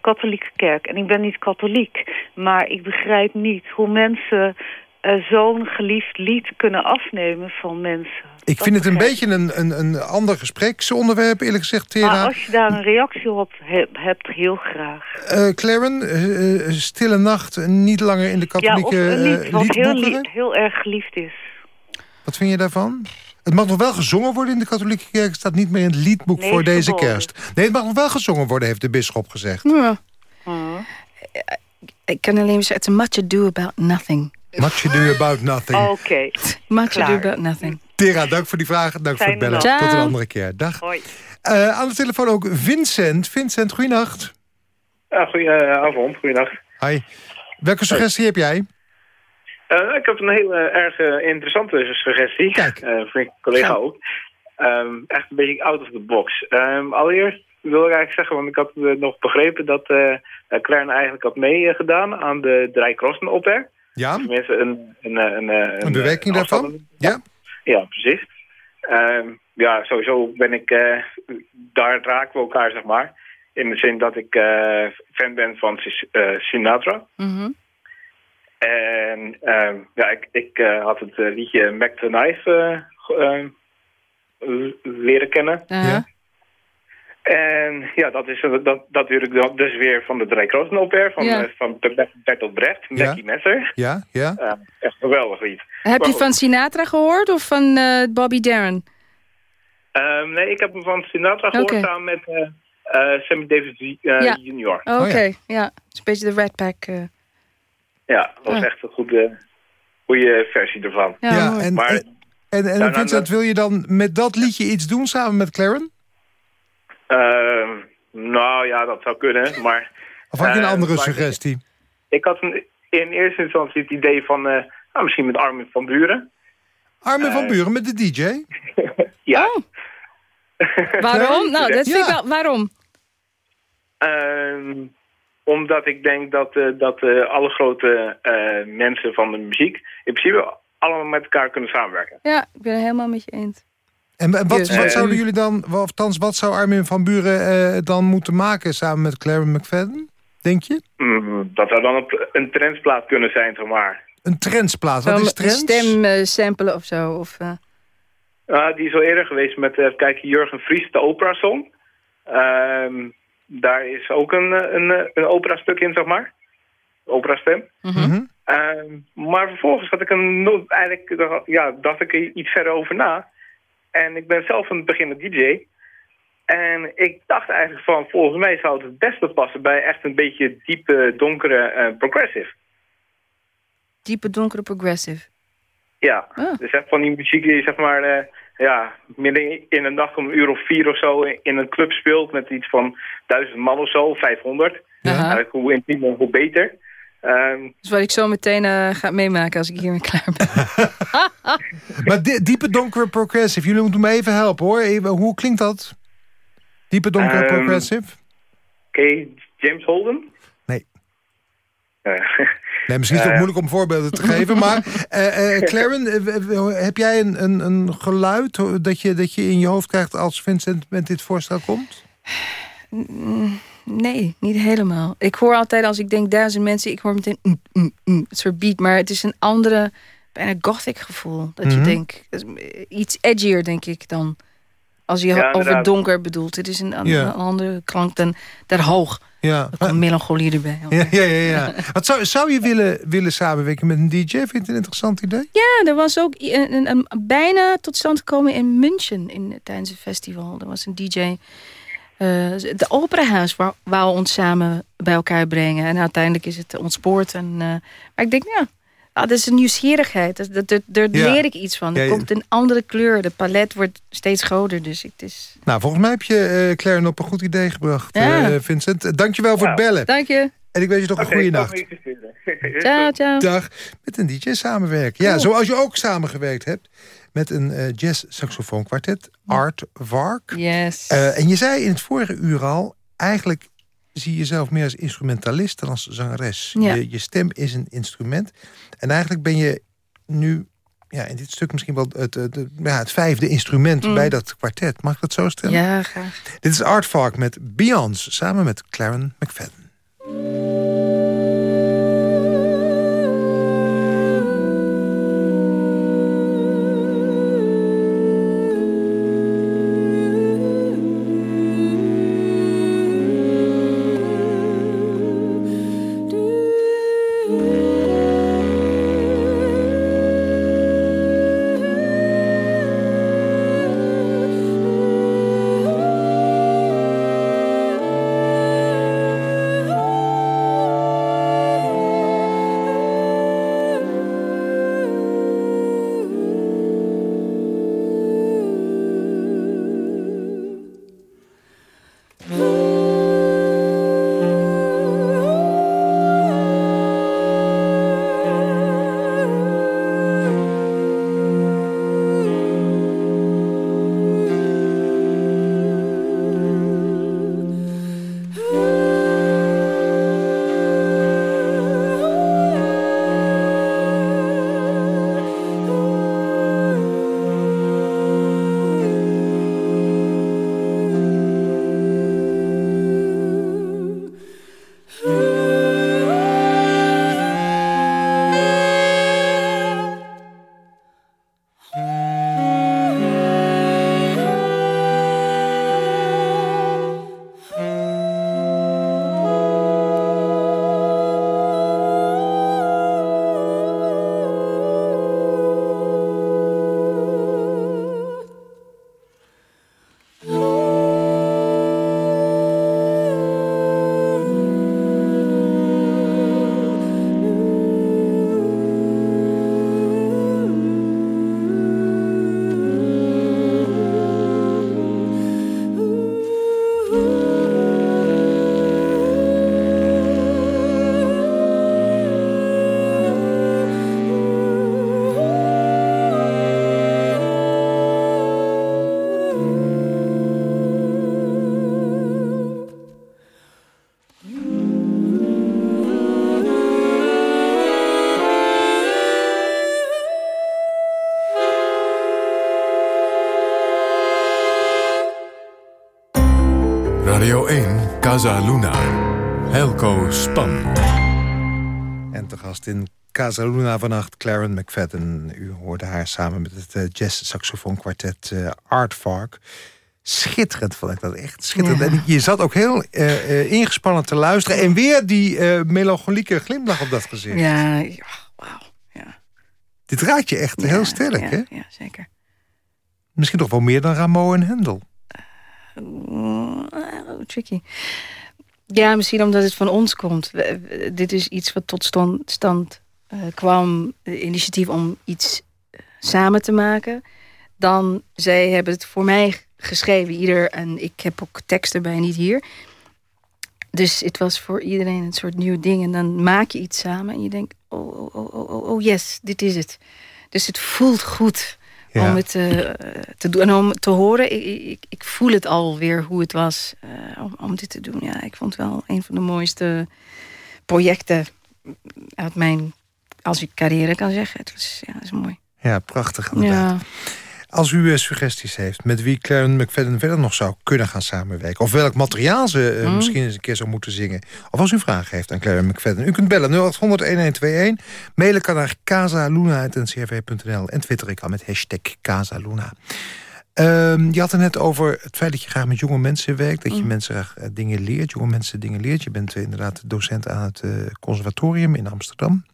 Katholieke Kerk. En ik ben niet katholiek, maar ik begrijp niet hoe mensen eh, zo'n geliefd lied kunnen afnemen van mensen.
Ik
Dat
vind het een beetje een, een, een ander gespreksonderwerp, eerlijk gezegd,
Maar
Tera.
als je daar een reactie op hebt, heel graag.
Eh Claren, eh, Stille Nacht, niet langer in de
Ja, of
katholieke
een lied wat heel, heel erg geliefd is.
Wat vind je daarvan? Het mag nog wel gezongen worden in de katholieke kerk. Het staat niet meer in het liedboek
Nee,
voor deze kerst. Nee, het mag nog wel gezongen worden, heeft de bisschop gezegd.
Ja. Ik kan alleen maar zeggen, it's a much ado about nothing.
Much ado about nothing.
Oké,
Much
Klaar.
ado about nothing.
Tera, dank voor die vragen. Dank voor het bellen.
dag.
Tot een andere keer. Dag.
hoi.
Eh, aan de telefoon ook Vincent. Vincent, goeienacht.
Ja, goedenavond, goeiedag.
Hi. Welke suggestie heb jij?
Uh, ik heb een hele erg interessante suggestie.
Kijk.
Uh, voor een collega
Ga.
ook. Um, echt een beetje out of the box. Um, allereerst wil ik eigenlijk zeggen, want ik had uh, nog begrepen dat uh, Claren eigenlijk had meegedaan aan de Drijkrossen opper.
Ja,
Tenminste, een, een, een, een,
een bewerking daarvan? Ja.
Ja, precies. Um, ja, sowieso ben ik, uh, daar raken we elkaar, zeg maar. In de zin dat ik uh, fan ben van uh, Sinatra.
Mhm.
En um, ja, ik, ik uh, had het uh, liedje Mac the Knife uh, leren kennen.
Ja.
En ja, dat is dat, natuurlijk dus weer van de Drijkrozen opera van,
Ja.
uh, van Bertolt Brecht,
Ja.
Mackie Messer.
Ja, ja.
Uh, echt een geweldig lied.
Heb je van Sinatra gehoord of van eh, Bobby Darin?
Um, nee, ik heb hem van Sinatra gehoord samen met uh, uh, Sammy Davis uh,
Ja.
Jr.
Oké,
Oh, ja.
ja. Het is een beetje de Red Pack. Eh.
Ja, dat was echt een goede, goede versie ervan.
ja,
en,
Maar-
en, en, en
Daarna-
Vincent, wil je dan met dat liedje iets doen samen met Claren?
Uh, nou ja, dat zou kunnen, maar
Of had je een
Eh,
andere
maar-
suggestie?
ik had een, in eerste instantie het idee van uh, nou, misschien met Armin van Buren.
Armin van
Eh.
Buren met de DJ?
Ja.
Oh. Waarom? Nou, dat vind ik
Ja.
wel... Waarom?
Ehm, omdat ik denk dat, eh, dat eh, alle grote eh, mensen van de muziek... In principe allemaal met elkaar kunnen samenwerken.
Ja, ik ben het helemaal met je eens.
En wat,
Dus,
wat zouden jullie dan, of althans, wat zou Armin van Buren eh, dan moeten maken samen met Claren McFadden? Denk je?
Mm, dat zou dan een, een trendsplaat kunnen zijn, zeg maar.
Een trendsplaat. Wat is
een
trends?
stem samplen of zo. Of, eh,
Ah, die is al eerder geweest met, eh, kijk, Jurgen Vries, de opera-song. Ehm, daar is ook een, eh, een, eh, een opera-stuk in, zeg maar. Opera-stem.
Mhm.
Ehm, maar vervolgens had ik een, no- eigenlijk, ja, dacht ik er iets verder over na. En ik ben zelf een beginnend DJ. En ik dacht eigenlijk van, volgens mij zou het het beste passen bij echt een beetje diepe, donkere eh, progressive.
diepe, donkere progressive.
Ja,
Ah.
dus echt van die muziek die zeg maar, eh, ja, midden in de nacht om een uur of vier of zo in een club speelt met iets van duizend man of zo, 500.
Aha.
Eigenlijk hoe intiemer, hoe beter. Ehm,
Dus wat ik zo meteen eh, ga meemaken als ik hiermee klaar ben.
Maar di- diepe donkere progressive. Jullie moeten me even helpen hoor. Even, hoe klinkt dat? Diepe donkere
Ehm,
progressive?
Je James Holden?
Nee.
Eh,
Nee, misschien is het ook
eh.
moeilijk om voorbeelden te geven. Maar eh eh Claren, heb jij een, een, een geluid dat je, dat je in je hoofd krijgt als Vincent met dit voorstel komt?
Mm, Nee, niet helemaal. Ik hoor altijd als ik denk duizend mensen, ik hoor meteen mm, mm, mm, een soort beat. Maar het is een andere, bijna gothic gevoel. Dat je
Mhm.
denkt, iets edgier denk ik dan. Als je
Ja,
over donker bedoelt. Het is een, een-
Ja.
een andere klank dan daar hoog.
Ja.
Er komt melancholie erbij.
Ja, ja, ja. ja. Wat zou, zou je willen, willen samenwerken met een DJ? Vind je het een interessant idee?
Ja, er was ook een, een, een- bijna tot stand gekomen in München in, tijdens een festival. Er was een DJ. eh de operahuis waar, wou ons samen bij elkaar brengen. En uiteindelijk is het ontspoord. En, eh, maar ik denk, ja, ah, dat is een nieuwsgierigheid. Dat, dat, dat- daar
Ja.
leer ik iets van. Er
Ja,
komt een andere kleur. De palet wordt steeds groter. Dus het is...
Nou, volgens mij heb je eh Claren op een goed idee gebracht,
Ja.
eh, Vincent. Eh, Dankjewel voor het
Ja.
bellen.
Dank je.
En ik wens je nog een goede nacht.
Ciao, ciao.
Dag. Met een DJ samenwerken. Ja,
Cool.
zoals je ook samengewerkt hebt met een eh jazz saxofoon kwartet, Art Vark.
Yes.
Eh, en je zei in het vorige uur al, eigenlijk zie je jezelf meer als instrumentalist dan als zangeres.
Ja.
Je, je stem is een instrument. En eigenlijk ben je nu ja, in dit stuk misschien wel het, het, het- ja, het vijfde instrument
Mm.
bij dat kwartet. Mag ik dat zo stellen?
ja, graag.
Dit is Art Vark met Beyoncé samen met Claren McFadden.
Radio 1, Casa Luna. Helco Span.
En te gast in Casa Luna vannacht, Claren McFadden. U hoorde haar samen met het uh, jazz-saxofoonkwartet uh, Art Fark. Schitterend vond ik dat, echt schitterend. En je zat ook heel uh, ingespannen te luisteren. En weer die melancholieke glimlach op dat gezicht.
Ja, wauw. Ja.
Dit raakt je echt heel sterk,
ja,
hè?
Ja, zeker.
Misschien toch wel meer dan Rameau en Hendel.
Uh, tricky. Ja, misschien omdat het van ons komt. dit is iets wat tot stand, uh, kwam. Initiatief om iets samen te maken. Dan, zij hebben het voor mij geschreven, ieder. En ik heb ook tekst erbij, niet hier. Dus het was voor iedereen een soort nieuw ding. En dan maak je iets samen en je denkt... oh, oh, oh, oh, oh yes, dit is het. Dus het voelt goed ja. om het uh, te doen. En om te horen, ik, ik, ik, voel het alweer hoe het was uh, om, om dit te doen. Ja, ik vond het wel een van de mooiste projecten uit mijn, als ik carrière kan zeggen. Het was, ja, dat is mooi.
Ja, prachtig inderdaad. Ja. Als u uh, suggesties heeft met wie Claren McFadden verder nog zou kunnen gaan samenwerken... of welk materiaal ze uh, mm. misschien eens een keer zou moeten zingen... of als u vragen heeft aan Claren McFadden... u kunt bellen 0800-1121, mailen kan naar casaluna.ncrv.nl... en twitter ik al met hashtag Casaluna. Um, je had het net over het feit dat je graag met jonge mensen werkt... dat je mm. mensen graag uh, dingen leert, jonge mensen dingen leert. Je bent inderdaad docent aan het conservatorium in Amsterdam...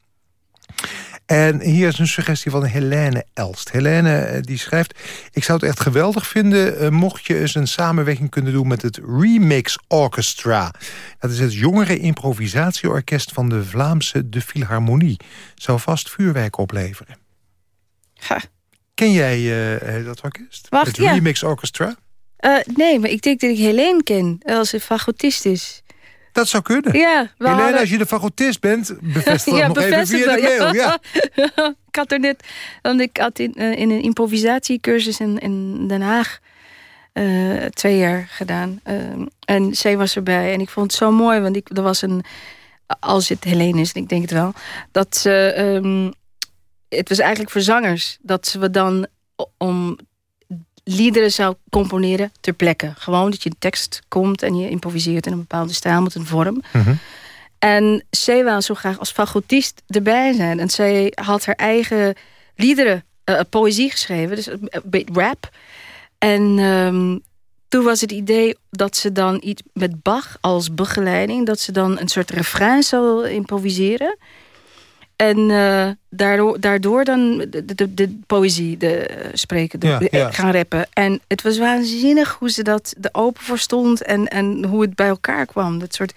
En hier is een suggestie van Helene Elst. Helene die schrijft... Ik zou het echt geweldig vinden... Uh, mocht je eens een samenwerking kunnen doen met het Remix Orchestra. Dat is het jongere improvisatieorkest van de Vlaamse De Philharmonie. Zou vast vuurwerk opleveren.
Ha.
Ken jij uh, dat orkest?
Wacht,
het
ja.
Remix Orchestra?
Uh, nee, maar ik denk dat ik Helene ken. Als een fagotist is.
Dat zou kunnen.
Ja,
hadden... als je de fagotist bent, bevestig dat
ja,
nog even via de mail. Ja.
ja. ik had er net, want ik had in, uh, in een improvisatiecursus in, in Den Haag uh, twee jaar gedaan. Uh, en zij was erbij en ik vond het zo mooi, want ik, er was een, als het Helene is, ik denk het wel, dat ze, um, het was eigenlijk voor zangers, dat ze we dan om liederen zou componeren ter plekke. Gewoon dat je een tekst komt en je improviseert in een bepaalde stijl met een vorm.
Mm -hmm.
En zij wou zo graag als fagotist erbij zijn. En zij had haar eigen liederen, uh, poëzie geschreven, dus een beetje rap. En um, toen was het idee dat ze dan iets met Bach als begeleiding... dat ze dan een soort refrein zou improviseren... En uh, daardoor, daardoor dan de, de, de poëzie de, uh, spreken, de,
ja, ja.
gaan rappen. En het was waanzinnig hoe ze dat er open voor stond en, en hoe het bij elkaar kwam. Dat soort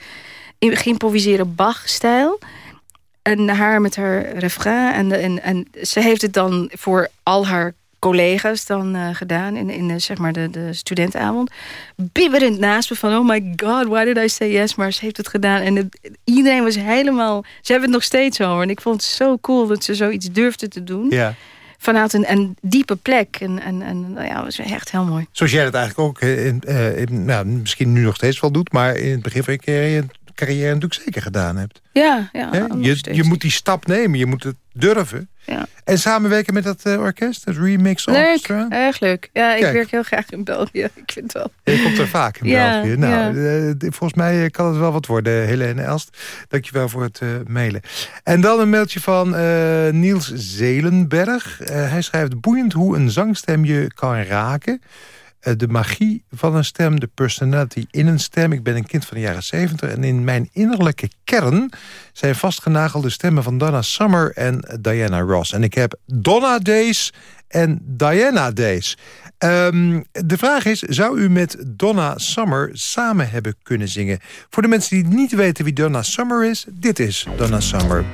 geïmproviseerde Bach-stijl. En haar met haar refrain. En, en, en ze heeft het dan voor al haar collega's dan uh, gedaan in, in de, zeg maar de, de studentenavond. Bibberend naast me van, oh my god, why did I say yes? Maar ze heeft het gedaan en het, iedereen was helemaal... Ze hebben het nog steeds over. En ik vond het zo cool dat ze zoiets durfde te doen.
Ja.
Vanuit een, een diepe plek. En, en, en ja, dat was echt heel mooi.
Zoals jij het eigenlijk ook in, uh, in, nou, misschien nu nog steeds wel doet... maar in het begin van je carrière, carrière natuurlijk zeker gedaan hebt.
Ja, ja.
Je, je moet die stap nemen, je moet het durven.
Ja.
En samenwerken met dat uh, orkest, het Remix
leuk,
Orchestra?
erg leuk. Ja, ik
Kijk.
werk heel graag in België. Ik vind wel.
Je komt er vaak in
Ja,
België. Nou, eh, volgens mij kan het wel wat worden, Helene Elst. Dankjewel voor het uh, mailen. En dan een mailtje van Niels Zelenberg. Hij schrijft boeiend hoe een zangstem je kan raken. Uh, de magie van een stem, de personality in een stem. Ik ben een kind van de jaren 70 en in mijn innerlijke kern zijn vastgenagelde stemmen van Donna Summer en Diana Ross. En ik heb Donna Days en Diana Days. Um, de vraag is, zou u met Donna Summer samen hebben kunnen zingen? Voor de mensen die niet weten wie Donna Summer is, dit is Donna Summer.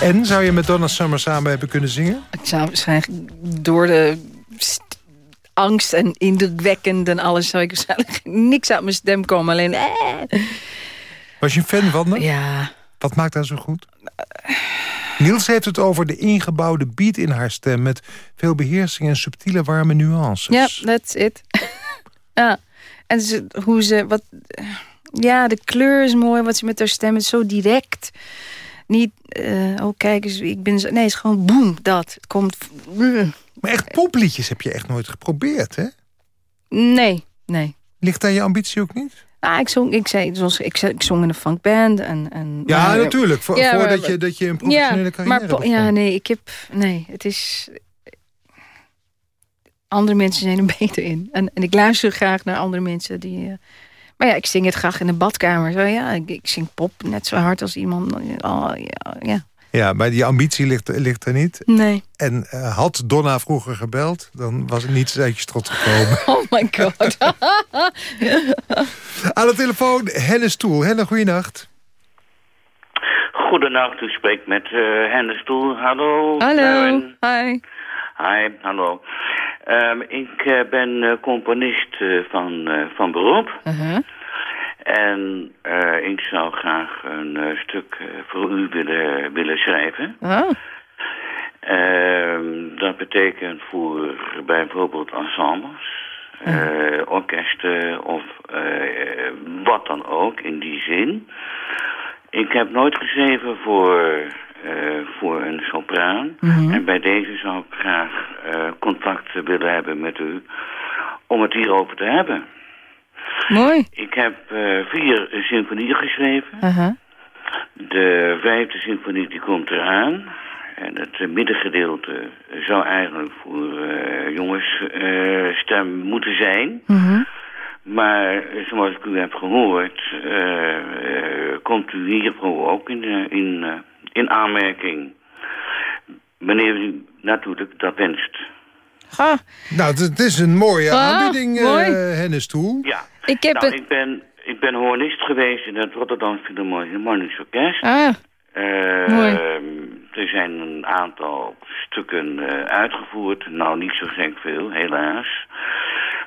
En zou je met Donna Summer samen hebben kunnen zingen?
Ik zou waarschijnlijk door de st- angst en indrukwekkend en alles. Zou ik waarschijnlijk niks uit mijn stem komen. Alleen, eh.
Was je een fan van haar?
Ja,
Wat maakt haar zo goed? Niels heeft het over de ingebouwde beat in haar stem... met veel beheersing en subtiele warme nuances.
ja, that's it. ja, en ze, hoe ze, wat, ja, de kleur is mooi, wat ze met haar stem is zo direct. Niet, eh, oh kijk eens, ik ben zo, nee, het is gewoon boem, dat. Het komt,
Maar echt popliedjes heb je echt nooit geprobeerd, hè?
nee, nee.
Ligt daar je ambitie ook niet?
Ah, ik, zong, ik, zei, zoals, ik, zei- ik zong in een funkband. En, en,
Ja,
maar-
natuurlijk.
Ja,
voordat
maar-
je, dat je een professionele
ja,
carrière
maar
begon.
Ja, nee, ik heb... Nee, het is... Andere mensen zijn er beter in. En, en ik luister graag naar andere mensen die... eh, maar ja, ik zing het graag in de badkamer. Zo, ja, ik, ik zing pop net zo hard als iemand. Oh, ja, ja.
Ja, maar die ambitie ligt, ligt er niet.
Nee.
En eh, had Donna vroeger gebeld, dan was er niets uit je strot gekomen.
Oh my god.
Aan de telefoon, Henne Stoel. Henne, goeienacht.
Goedenacht, u spreekt met eh Hennis Stoel. Hallo.
Hallo.
Karen.
Hi.
Hi, hallo. Ehm, ik eh, ben eh, componist eh, van, van beroep.
Uh-huh.
En ik zou graag een stuk voor u willen, willen schrijven.
Oh.
Ehm, dat betekent voor bijvoorbeeld ensembles, orkesten of wat dan ook in die zin. Ik heb nooit geschreven voor, eh, voor een sopraan. En bij deze zou ik graag eh, contact willen hebben met u om het hierover te hebben.
Mooi.
Ik heb eh, vier symfonieën geschreven.
Uh-huh.
De vijfde symfonie die komt eraan. En het middengedeelte zou eigenlijk voor eh jongens eh, stem moeten zijn.
Mhm.
Maar zoals ik u heb gehoord, eh, eh, komt u hiervoor ook in, in, in aanmerking. Wanneer u natuurlijk dat wenst.
Ha,
Nou, het- is een mooie
Ah,
aanbieding, eh
mooi.
Henne Stoel.
Ja.
ik heb
nou, ik ben, ik ben hornist geweest in het Rotterdam Philharmonisch Orkest.
Ah,
Eh,
Mooi.
Er zijn een aantal stukken eh, uitgevoerd. Nou, niet zo gek veel, helaas.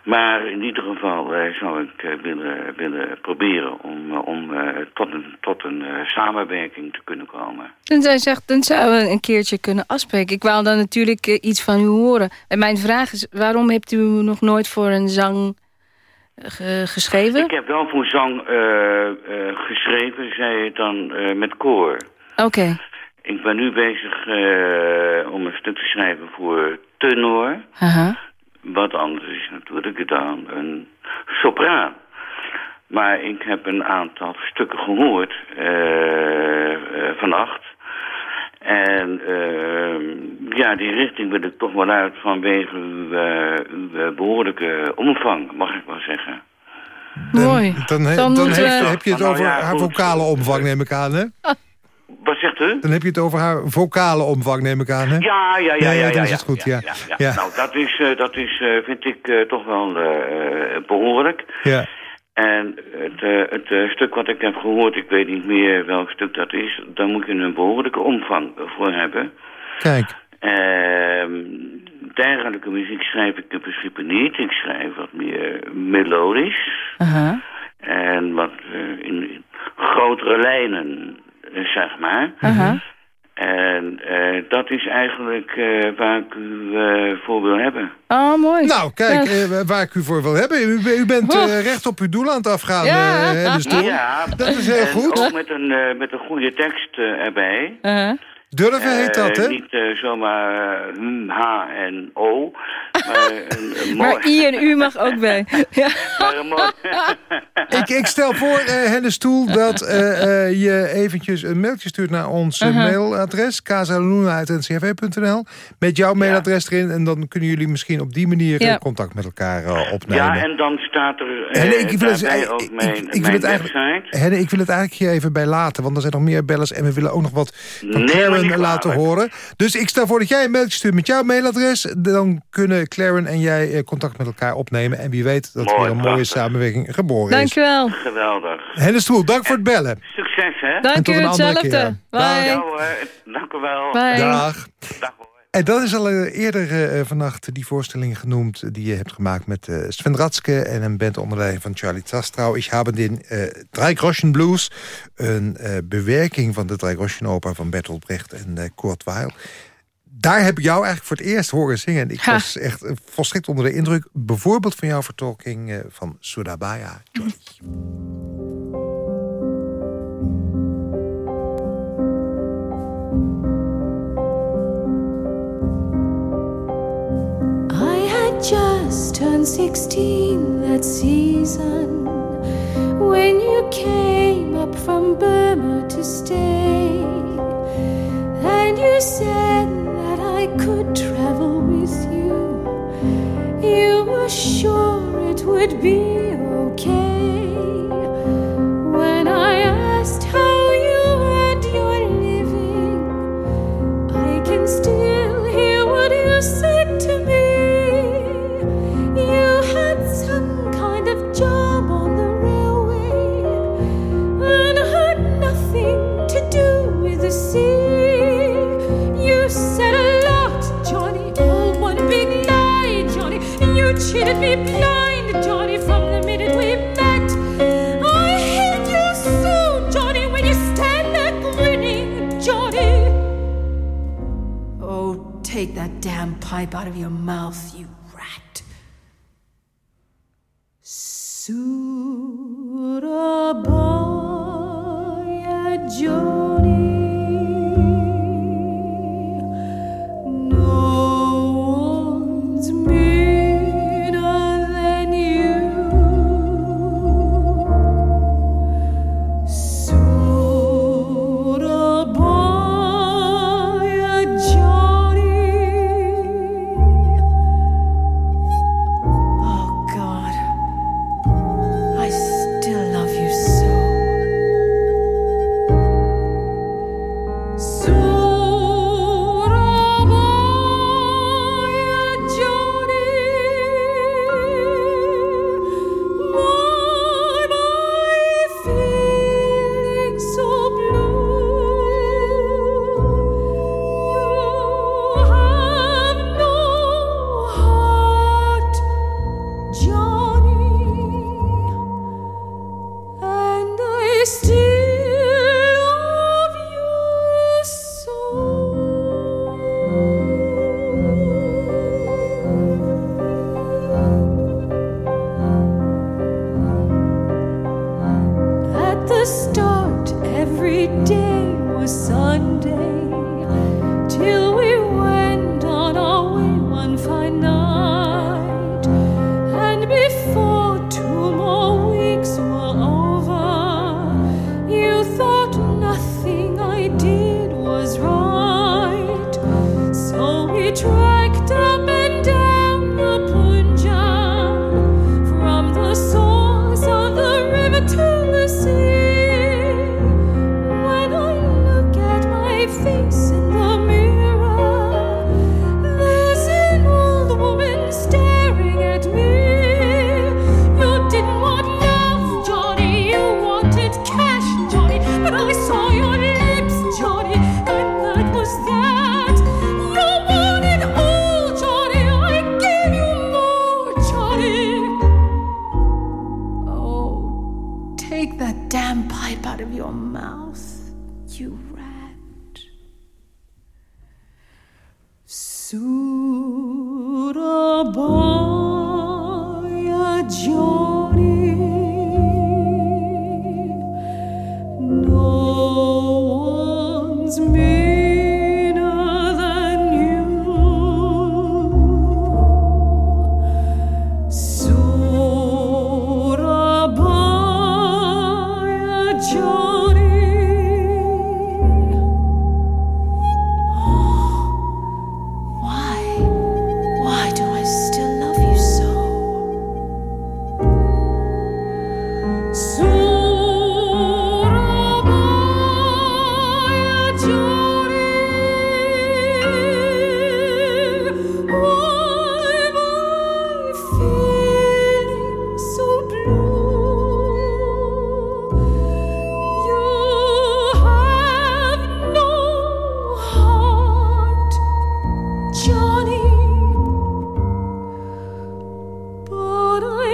Maar in ieder geval eh, zou ik eh, willen, willen proberen om, eh, om tot een, tot een samenwerking te kunnen komen.
Dan zij zegt, dan zouden we een keertje kunnen afspreken. Ik wou dan natuurlijk iets van u horen. En mijn vraag is, waarom hebt u nog nooit voor een zang ge- geschreven?
Ik heb wel voor zang geschreven, zei het dan met koor.
Oké.
Ik ben nu bezig om een stuk te schrijven voor tenor.
Aha.
Wat anders is natuurlijk dan een sopraan. Maar ik heb een aantal stukken gehoord eh, eh, vannacht. En eh, ja, die richting wil ik toch wel uit vanwege uw, eh, uw eh, behoorlijke omvang, mag ik wel zeggen.
Mooi.
Dan, he-
Dan
dan
moeten
heeft-
we-
heb je het
Nou
over
ja,
haar
goed.
vocale omvang, neem ik aan, hè?
Wat zegt u?
Dan heb je het over haar vocale omvang, neem ik aan, hè?
Ja, ja, ja,
Ja,
ja,
ja,
ja.
dan is het goed, ja. Ja.
Nou, dat is, eh, dat is eh, vind ik eh, toch wel eh, eh, behoorlijk.
Ja.
En het, eh, het eh, stuk wat ik heb gehoord, ik weet niet meer welk stuk dat is... daar moet je een behoorlijke omvang voor hebben.
Kijk.
Ehm dergelijke muziek schrijf ik in principe niet. Ik schrijf wat meer melodisch.
Aha.
En wat in grotere lijnen, zeg maar. En eh, dat is eigenlijk eh, waar ik u eh, voor wil hebben.
Oh, mooi.
Nou, kijk,
Ja.
eh, waar ik u voor wil hebben. U, u bent eh, recht op uw doel aan het afgaan,
Ja.
eh.
Ja,
Dat is heel
en
goed.
ook met een, eh, met een goede tekst eh, erbij.
Aha.
Durven heet dat,
Eh,
hè?
Niet eh, zomaar eh, H en O. Maar een, een mooi...
Maar I en U mag ook bij. Ja.
mooi...
Ik, ik stel voor, eh Henne Stoel, dat eh, eh, je eventjes een mailtje stuurt naar ons
Uh-huh.
mailadres, casaluna.ncrv.nl, met jouw mailadres erin. En dan kunnen jullie misschien op die manier
Ja.
contact met elkaar opnemen.
ja, en dan staat er
Henne, ik wil het, ik-
ook
ik-
mijn,
ik wil
mijn
het eigenlijk-. Henne, ik wil het eigenlijk hier even bij laten, want er zijn nog meer bellers en we willen ook nog wat van
Niet
laten
kwalijk.
horen. Dus ik stel voor dat jij een mailtje stuurt met jouw mailadres. Dan kunnen Claren en jij eh, contact met elkaar opnemen. En wie weet dat
Mooi,
weer een mooie
prachtig.
samenwerking geboren is.
Dankjewel.
Geweldig.
Henne Stoel, dank voor het bellen.
Succes, hè?
Dank
tot
u
een andere
hetzelfde.
keer. Dag.
Bye.
Ja hoor, dank u wel.
Bye.
Dag.
Dag hoor.
En dan is al eh, eerder eh, vannacht die voorstelling genoemd... die je hebt gemaakt met eh, Sven Ratske en een band onder leiding van Charlie Tastrau. Ik heb den uh, Drei Groschen Blues. Een eh, bewerking van de Drei Groschen opera van Bertolt Brecht en eh, Kurt Weill. Daar heb ik jou eigenlijk voor het eerst horen zingen. En ik
Ha.
was echt eh, volstrekt onder de indruk. Bijvoorbeeld van jouw vertolking eh, van Surabaya. Johnny.
Just turned 16 that season when you came up from Burma to stay. And you said that I could travel with you. You were sure it would be okay. When I asked how you earned your living, I can still hear what you said cheated me blind, Johnny, from the minute we met. I hate you so, Johnny, when you stand there grinning, Johnny. Oh, take that damn pipe out of your mouth, you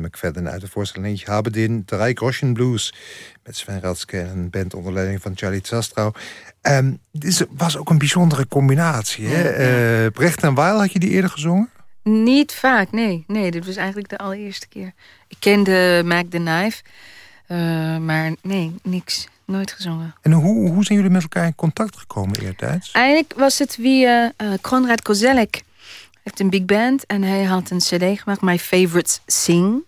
McFadden uit de voorstelling Habedin, Drei Groschen Blues. Met Sven Radske en een band onder leiding van Charlie Zastrouw. Ehm dit was ook een bijzondere combinatie. Hè? Eh, Brecht en Weil had je die eerder gezongen?
Niet vaak, nee. Nee, dit was eigenlijk de allereerste keer. Ik kende Mac the Knife, eh, maar nee, niks. Nooit gezongen.
En hoe, hoe zijn jullie met elkaar in contact gekomen eertijds?
Eigenlijk was het via eh Konrad Kozelek. Hij heeft een big band en hij had een cd gemaakt, My Favorites Sing.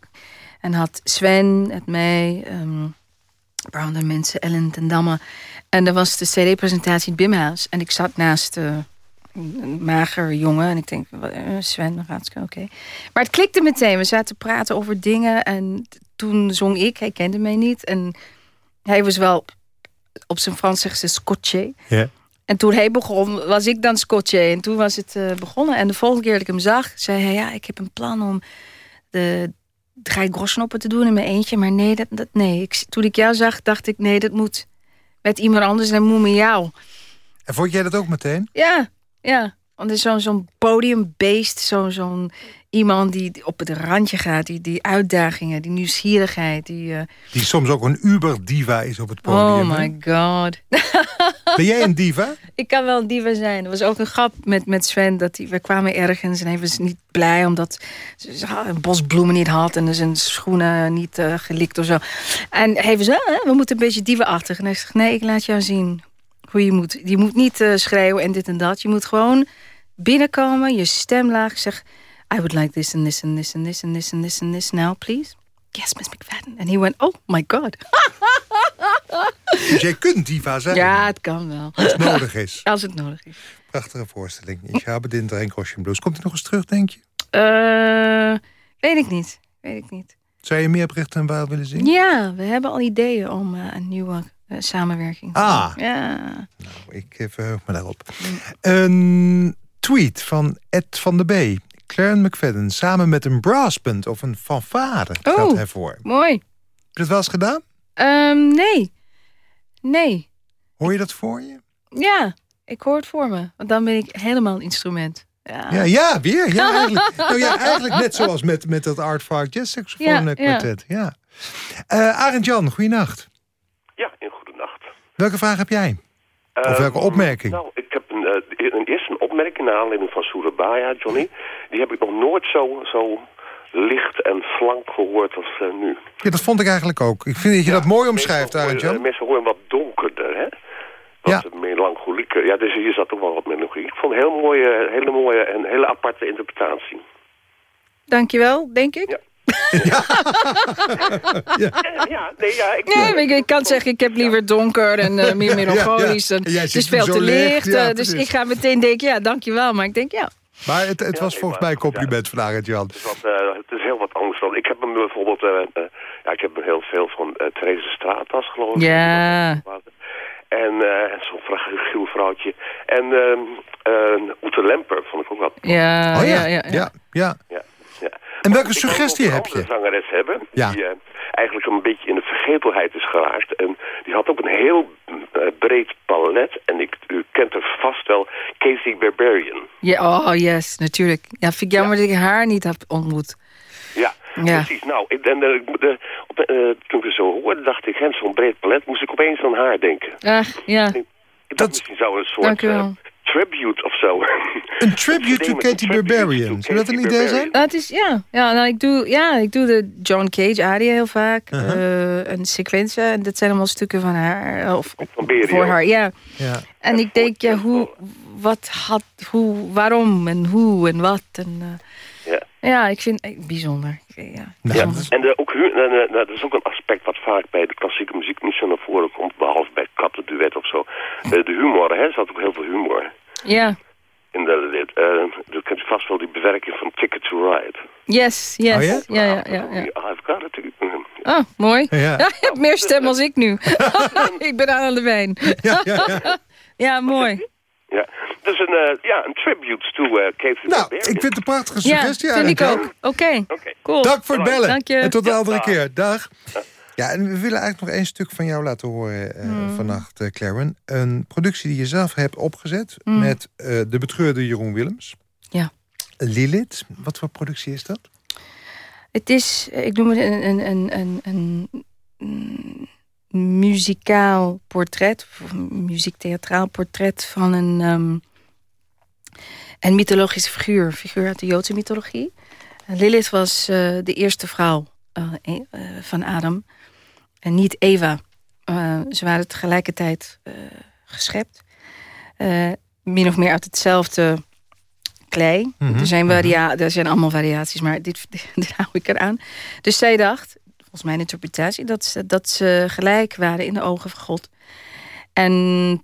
En had Sven, het mij, ehm, een paar andere mensen, Ellen ten Damme. En er was de cd-presentatie in het Bimhuis. En ik zat naast eh, een mager jongen. En ik denk, eh, Sven, Raadske, oké. Maar het klikte meteen. We zaten te praten over dingen. En toen zong ik, hij kende mij niet. En hij was wel, op zijn Frans zeggen ze scotché.
Ja.
En toen hij begon, was ik dan scotché. En toen was het eh, begonnen. En de volgende keer dat ik hem zag, zei hij... ja, ik heb een plan om de drie grossenoppen te doen in mijn eentje. Maar nee, dat, dat, nee. Ik, toen ik jou zag, dacht ik... nee, dat moet met iemand anders en moet met jou.
En vond jij dat ook meteen?
Ja, ja. Want er is zo'n zo'n podiumbeest. Zo'n zo'n iemand die op het randje gaat. Die, die uitdagingen, die nieuwsgierigheid. Die, eh,
Die soms ook een uber-diva is op het podium.
oh my god.
Ben jij een diva?
Ik kan wel een diva zijn. Er was ook een grap met, met Sven. Dat hij, we kwamen ergens en hij was niet blij omdat ze een bos bloemen niet had. En zijn schoenen niet eh, gelikt of zo. En hij was, "Ah, we moeten een beetje diva-achtig. En hij zegt, nee, ik laat jou zien hoe je moet. Je moet niet eh, schreeuwen en dit en dat. Je moet gewoon binnenkomen, je stem laag. Zeg, I would like this and this and this and this and this and this and this now, please. Yes, Miss McFadden. En he went, oh my god.
Dus jij kunt diva zijn.
Ja, het kan wel.
Als het nodig is.
Als het nodig is.
Prachtige voorstelling. Ik ga bedin Drein Groschen Blues. Komt hij nog eens terug, denk je?
Eh, weet ik niet. Weet ik niet.
Zou je meer Brecht en Weil willen zien?
Ja, we hebben al ideeën om eh, een nieuwe eh, samenwerking.
Ah.
Ja.
Nou, ik verheug me daarop. Een tweet van Ed van der B. Claren McFadden samen met een brassband of een fanfare
Oh.
hij voor. Heb
Mooi.
je dat wel eens gedaan?
Ehm, nee. Nee.
Hoor je dat voor je?
Ja, ik hoor het voor me. Want dan ben ik helemaal een instrument. Ja.
Ja, ja weer. Ja, eigenlijk, nou ja, eigenlijk net zoals met, met dat Art Fark Jazz Saxofoon
Ja,
eh,
ja.
kwartet. Ja. Eh, Arend Jan, goeienacht.
Ja, een goede nacht.
Welke vraag heb jij? Of welke
Ehm,
opmerking?
Nou, ik heb een, eh, een, eerst een opmerking naar aanleiding van Surabaya, Johnny. Die heb ik nog nooit zo, zo licht en slank gehoord als eh, nu.
Ja, dat vond ik eigenlijk ook. Ik vind dat je dat mooi omschrijft,
Mensen
Arend
horen-
Jan.
eh, Mensen horen wat donkerder, hè? Wat melancholieker. Ja, dus hier zat toch wel wat melancholie. Ik vond een heel mooie, hele mooie en hele aparte interpretatie.
Dankjewel, denk ik.
Ja, nee, ja, ik...
Nee, maar ik, ik kan zeggen, ik heb liever donker en eh, meer melancholisch.
Ja, ja.
en Het is veel te
licht,
licht.
ja,
eh, dus
precies.
ik ga meteen denken, ja, dankjewel. Maar ik denk, ja.
Maar het, het was volgens mij een compliment van Arend Jan.
Het is, wat, eh, het is heel wat anders dan... Ik heb hem bijvoorbeeld... ja, ik heb hem heel veel van uh, Therese Straattas, geloof ik.
Ja.
En eh, zo'n fragiel vrouwtje. En ehm uh, Oete Lemper vond ik ook wel...
Ja,
Oh
ja, ja.
ja. ja.
Ja.
En welke suggestie heb
een
je?
andere zangeres hebben.
Ja.
Die eh, eigenlijk een beetje in de vergetelheid is geraakt. En die had ook een heel eh, breed palet. En ik, u kent er vast wel. Casey Barbarian.
Ja, oh yes, natuurlijk. Ja, vind ik jammer dat ik haar niet heb ontmoet.
Ja,
Ja.
precies. Nou, ik, en, de, de, op, eh, toen ik het zo hoorde, dacht ik, hè, zo'n breed palet, moest ik opeens aan haar denken.
Ach, ja.
Ik dacht, misschien zou een soort Tribute of zo.
Een tribute to Katy Barbarian. Zou dat een idee zijn?
Nou, het is, ja, ja, nou, ik, doe, ja, ik doe de John Cage aria heel vaak. Eh, een sequentie. En dat zijn allemaal stukken van haar. eh, Of,
Van
voor haar, ja.
Ja.
En ik denk, ja, hoe, wat had, hoe, waarom en hoe en wat. En, eh,
Ja.
ja, ik vind het bijzonder. Ja,
Ja, en ook, nou, dat is ook een aspect wat vaak bij de klassieke muziek niet zo naar voren komt, behalve bij kattenduet of zo. De humor, hè, er zat ook heel veel humor.
Ja,
In de, dit, eh, dat kent u vast wel die bewerking van Ticket to Ride.
yes, yes.
Oh ja?
ja? Ja, ja, ja,
I've got
eh,
Oh, mooi.
Ja.
Ja. je hebt meer stem als ik nu. ik ben aan de wijn.
Ja, ja, ja.
Ja, mooi.
ja. Dus een, eh, ja, een tribute to uh, Cave
Nou, ik vind het een prachtige
Ja,
suggestie.
vind ik ook. Oké,
Oké.
cool.
Dank voor het bellen.
Dank je.
En tot de
Ja,
andere
dag.
keer. Dag. Ja, en we willen eigenlijk nog één stuk van jou laten horen eh,
Hmm.
vannacht, eh Claren. Een productie die je zelf hebt opgezet met eh, de betreurde Jeroen Willems.
Hmm. Ja.
Lilith, wat voor productie is dat?
Het is, ik noem het een, een, een, een, een, muzikaal portret, of muziektheatraal portret van een, ehm, een mythologische figuur, een figuur uit de Joodse mythologie. Lilith was de eerste vrouw van Adam en niet Eva. Eh, ze waren tegelijkertijd eh, geschept. Eh, min of meer uit hetzelfde klei.
Mhm,
er, zijn
mhm.
varia er zijn allemaal variaties, maar dit, dit hou ik eraan. Dus zij dacht, volgens mijn interpretatie, dat ze, dat ze gelijk waren in de ogen van God. En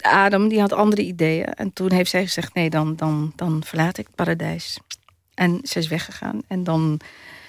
Adam, die had andere ideeën. En toen heeft zij gezegd, nee, dan, dan, dan verlaat ik het paradijs. En ze is weggegaan. En dan,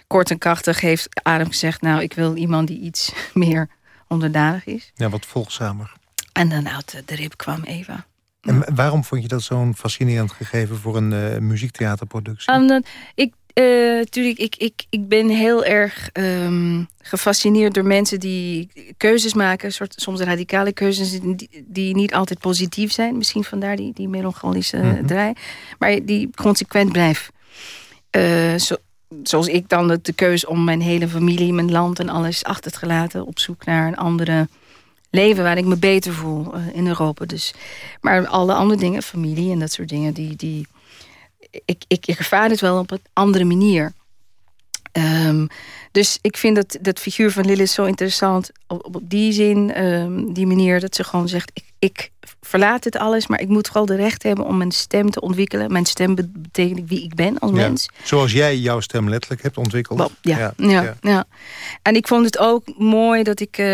kort en krachtig, heeft Adam gezegd... nou, ik wil iemand die iets meer onderdanig is.
Ja, wat volgzamer.
En dan uit de rib kwam Eva.
En waarom vond je dat zo'n fascinerend gegeven voor een eh, muziektheaterproductie?
Omdat ik, natuurlijk, ik, ik, ik ben heel erg ehm, gefascineerd door mensen die keuzes maken. Soort, soms radicale keuzes die, die niet altijd positief zijn. Misschien vandaar die, die melancholische
Mhm.
draai. Maar die consequent blijft. Eh, zo, zoals ik dan de, keuze om mijn hele familie, mijn land en alles achter te gelaten. Op zoek naar een andere leven waar ik me beter voel eh, in Europa. Dus, maar alle andere dingen, familie en dat soort dingen, die, die, ik, ik, ik ervaar het wel op een andere manier. Ehm, dus ik vind dat, dat figuur van Lilith zo interessant. Op, op die zin, ehm, die manier dat ze gewoon zegt... Ik, ik verlaat het alles, maar ik moet vooral de recht hebben... om mijn stem te ontwikkelen. Mijn stem be- betekent wie ik ben als
Ja.
mens.
Zoals jij jouw stem letterlijk hebt ontwikkeld.
Ja, ja, ja, En ik vond het ook mooi dat ik eh,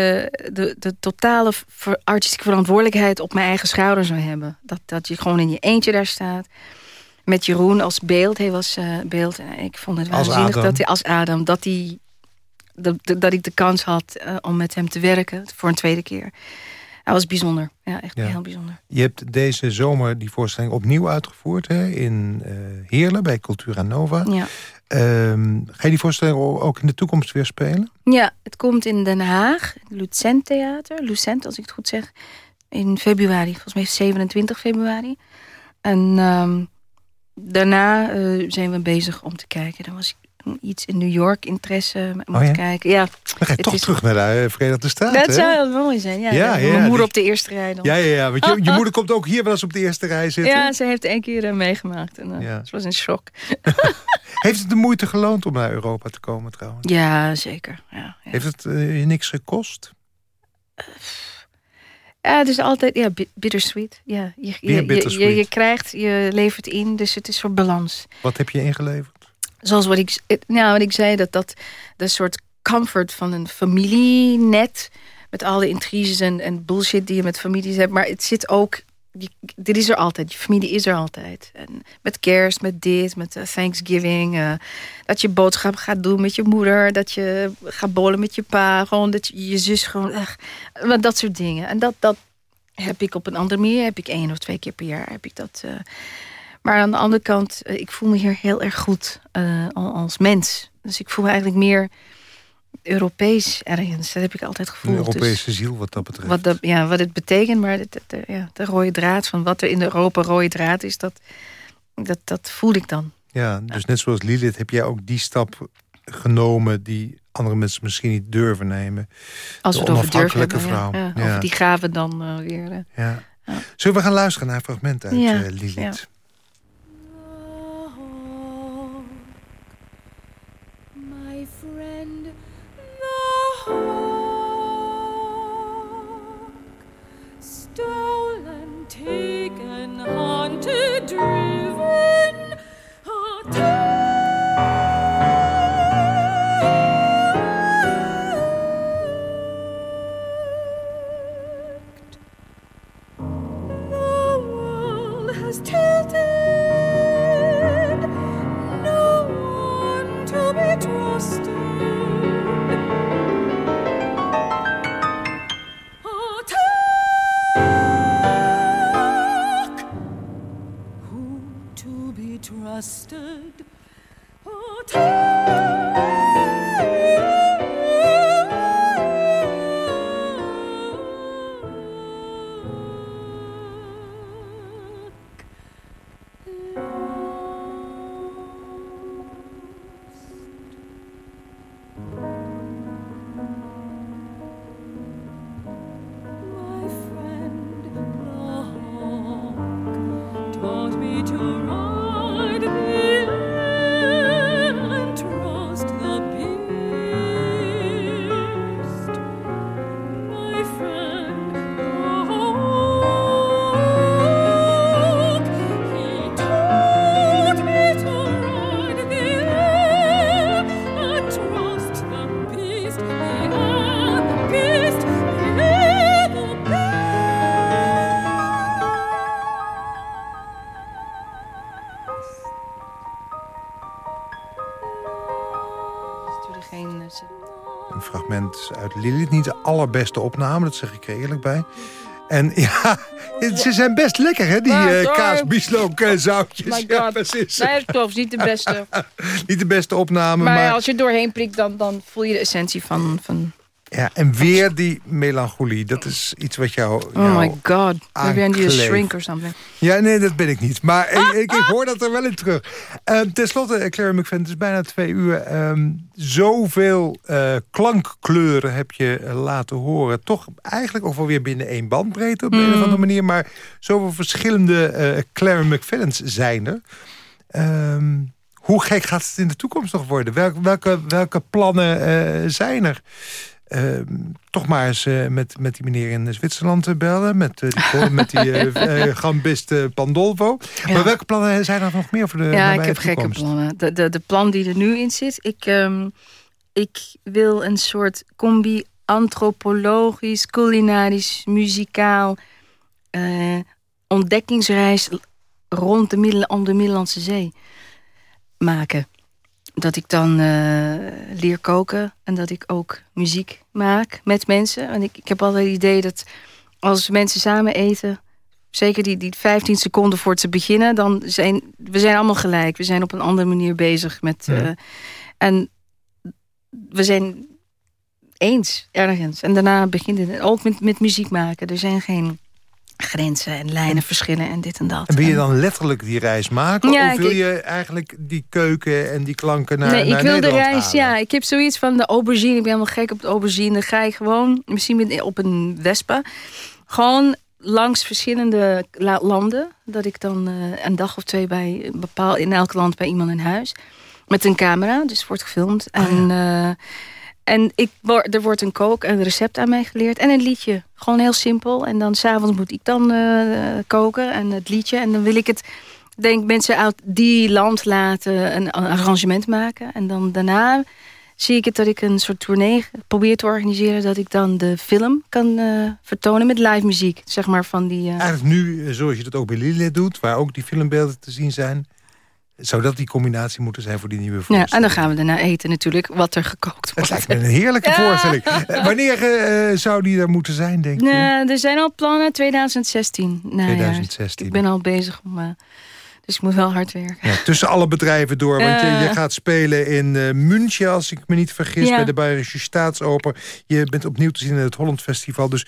de, de totale ver- artistieke verantwoordelijkheid op mijn eigen schouder zou hebben. Dat, dat je gewoon in je eentje daar staat. Met Jeroen als beeld. Hij was eh, beeld. En ik vond het waanzinnig dat hij als Adam, dat hij dat, dat- ik de kans had eh, om met hem te werken voor een tweede keer. Hij was bijzonder. Ja, echt
Ja.
heel bijzonder.
Je hebt deze zomer die voorstelling opnieuw uitgevoerd hè, in eh Heerlen bij Cultura Nova.
Ja.
Ehm, ga je die voorstelling ook in de toekomst weer spelen?
Ja, het komt in Den Haag, Lucent Theater. Lucent, als ik het goed zeg. In februari, volgens mij 27 februari. En ehm, daarna eh, zijn we bezig om te kijken. Dan was ik iets in New York interesse om
Oh ja?
te kijken. Ja,
Dan ga je toch
is-
terug naar de uh, Verenigde Staten.
dat
hè?
zou heel mooi zijn. Ja,
Ja,
Mijn moeder
die-
op de eerste rij dan.
Ja, ja, ja. Want je, je moeder komt ook hier wel eens op de eerste rij zitten.
Ja, ze heeft één keer eh, meegemaakt. En, eh. Het was een shock.
Heeft het de moeite geloond om naar Europa te komen trouwens?
Ja, zeker.
Heeft het eh, je niks gekost?
Ja, het is altijd ja, bi- bittersweet. Ja, je, je, je,
bittersweet.
je, je krijgt, je levert in, dus het is voor balans.
Wat heb je ingeleverd?
Zoals wat ik, nou, wat ik zei, dat dat de soort comfort van een familienet... met alle intriges en, en bullshit die je met families hebt. Maar het zit ook... Je, dit is er altijd. Je familie is er altijd. En met kerst, met dit, met eh, Thanksgiving. eh, dat je boodschap gaat doen met je moeder. Dat je gaat bollen met je pa. Gewoon dat je, je zus gewoon... dat soort dingen. En dat, dat heb ik op een andere manier. Heb ik één of twee keer per jaar. Heb ik dat... eh, maar aan de andere kant, ik voel me hier heel erg goed al- als mens. Dus ik voel me eigenlijk meer Europees ergens. Dat heb ik altijd
Een
gevoeld.
Europese
Dus
ziel wat dat betreft.
wat, dat, ja, wat het betekent, maar de, de, de- ja, de rode draad van wat er in Europa rode draad is, dat, dat, dat voel ik dan.
Ja, dus net zoals Lilith heb jij ook die stap genomen... die andere mensen misschien niet durven nemen.
Als
De
we het over durf
onafhankelijke vrouw.
Ja. Over die gaven dan eh, weer. eh.
Ja. Zullen we gaan luisteren naar een fragment uit eh, Lilith? Fragment uit Lilith. Niet de allerbeste opname, dat zeg ik er eerlijk bij. En ja, ze zijn best lekker, hè, die
sorry.
kaas, bieslook, eh, zoutjes.
My
Ja, precies.
Nee, klopt, niet de beste.
Niet de beste opname,
maar,
maar...
als je doorheen prikt, dan, dan voel je de essentie van... van
Ja, en weer die melancholie. Dat is iets wat jou...
oh my god, maybe I need a
aankleeft.
shrink or something.
Ja, nee, dat ben ik niet. Maar ik, ik, hoor dat er wel in terug. Ehm Ten slotte, eh, Claire McFadden, het is bijna twee uur. Ehm, zoveel eh, klankkleuren heb je laten horen. Toch eigenlijk ook wel weer binnen één bandbreedte op de een of andere manier. Maar zoveel verschillende eh Claire McFadden's zijn er. Ehm, hoe gek gaat het in de toekomst nog worden? Welke, welke, welke plannen zijn er? Ehm, toch maar eens eh, met, met die meneer in Zwitserland eh, bellen. Met, eh, die, met die gambist Pandolfo. Maar welke plannen zijn er nog meer voor de
ja, ik heb gekke plannen. De, de, de plan die er nu in zit. Ik, ehm, ik wil een soort combi antropologisch, culinarisch, muzikaal ontdekkingsreis rond de, Middel om de Middellandse Zee maken. Dat ik dan eh, leer koken en dat ik ook muziek maak met mensen. En ik, ik heb altijd het idee dat als mensen samen eten, zeker die, die 15 seconden voor te beginnen, dan zijn we zijn allemaal gelijk. We zijn op een andere manier bezig met.
Ja.
eh, en we zijn eens ergens. En daarna begint het ook met, met muziek maken. Er zijn geen grenzen en lijnen, verschillen en dit en dat.
En wil je dan letterlijk die reis maken?
Ja,
of
ik-
wil je eigenlijk die keuken en die klanken naar,
nee, ik wil de reis,
halen?
ja. Ik heb zoiets van de aubergine. Ik ben helemaal gek op de aubergine. Dan ga ik gewoon, misschien met- op een Vespa... gewoon langs verschillende la- landen. Dat ik dan eh, een dag of twee bij bepaal in elk land bij iemand in huis. Met een camera, dus wordt gefilmd. En, eh, en ik, er wordt een kook, een recept aan mij geleerd. En een liedje. Gewoon heel simpel. En dan s'avonds moet ik dan eh, koken en het liedje. En dan wil ik het, denk mensen uit die land laten een arrangement maken. En dan daarna zie ik het dat ik een soort tournee probeer te organiseren. Dat ik dan de film kan eh, vertonen met live muziek. Zeg maar van die... eh,
Eigenlijk nu, zoals je dat ook bij Lilith doet... waar ook die filmbeelden te zien zijn... zou dat die combinatie moeten zijn voor die nieuwe
ja,
voorstelling?
en dan gaan we daarna eten natuurlijk, wat er gekookt wordt.
Het lijkt me een heerlijke
Ja.
voorstelling. Eh, Wanneer eh, zou die er moeten zijn, denk je?
Nee, er zijn al plannen 2016. najaar.
2016.
Ik ben al bezig om... eh, dus ik moet wel hard werken.
Ja, tussen alle bedrijven door. Want je,
Ja.
je gaat spelen in eh, München, als ik me niet vergis...
Ja.
bij de Bayerische Staatsoper. Je bent opnieuw te zien in het Holland Festival. Dus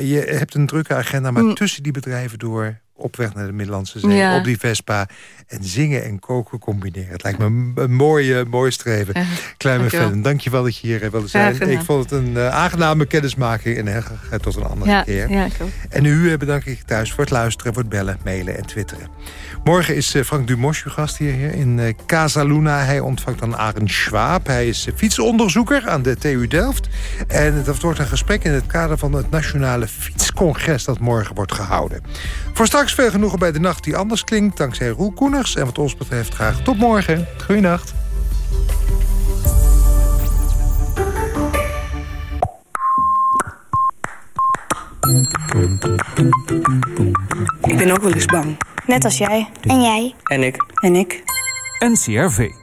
je hebt een drukke agenda. Maar
Mm.
tussen die bedrijven door... op weg naar de Middellandse Zee,
Ja.
op die Vespa... en zingen en koken combineren. Het lijkt me een, mooie, mooi streven.
Ja,
Kleine
dankjewel.
dank je wel dat je hier eh, wilde zijn. Ik vond het een eh, aangename kennismaking... en eh, tot een andere
Ja,
keer.
ja.
En u bedank ik thuis voor het luisteren, voor het bellen, mailen en twitteren. Morgen is Frank Dumos uw gast hier hier in Casa Luna. Hij ontvangt dan Arend Schwab. Hij is fietsonderzoeker aan de TU Delft. En dat wordt een gesprek in het kader van het Nationale Fietscongres... dat morgen wordt gehouden. Voor straks veel genoegen bij de nacht die anders klinkt... dankzij Roel Koeners. En wat ons betreft graag tot morgen. Goeienacht.
Ik ben ook wel eens bang.
Net als jij. En jij.
En ik.
En ik.
NCRV.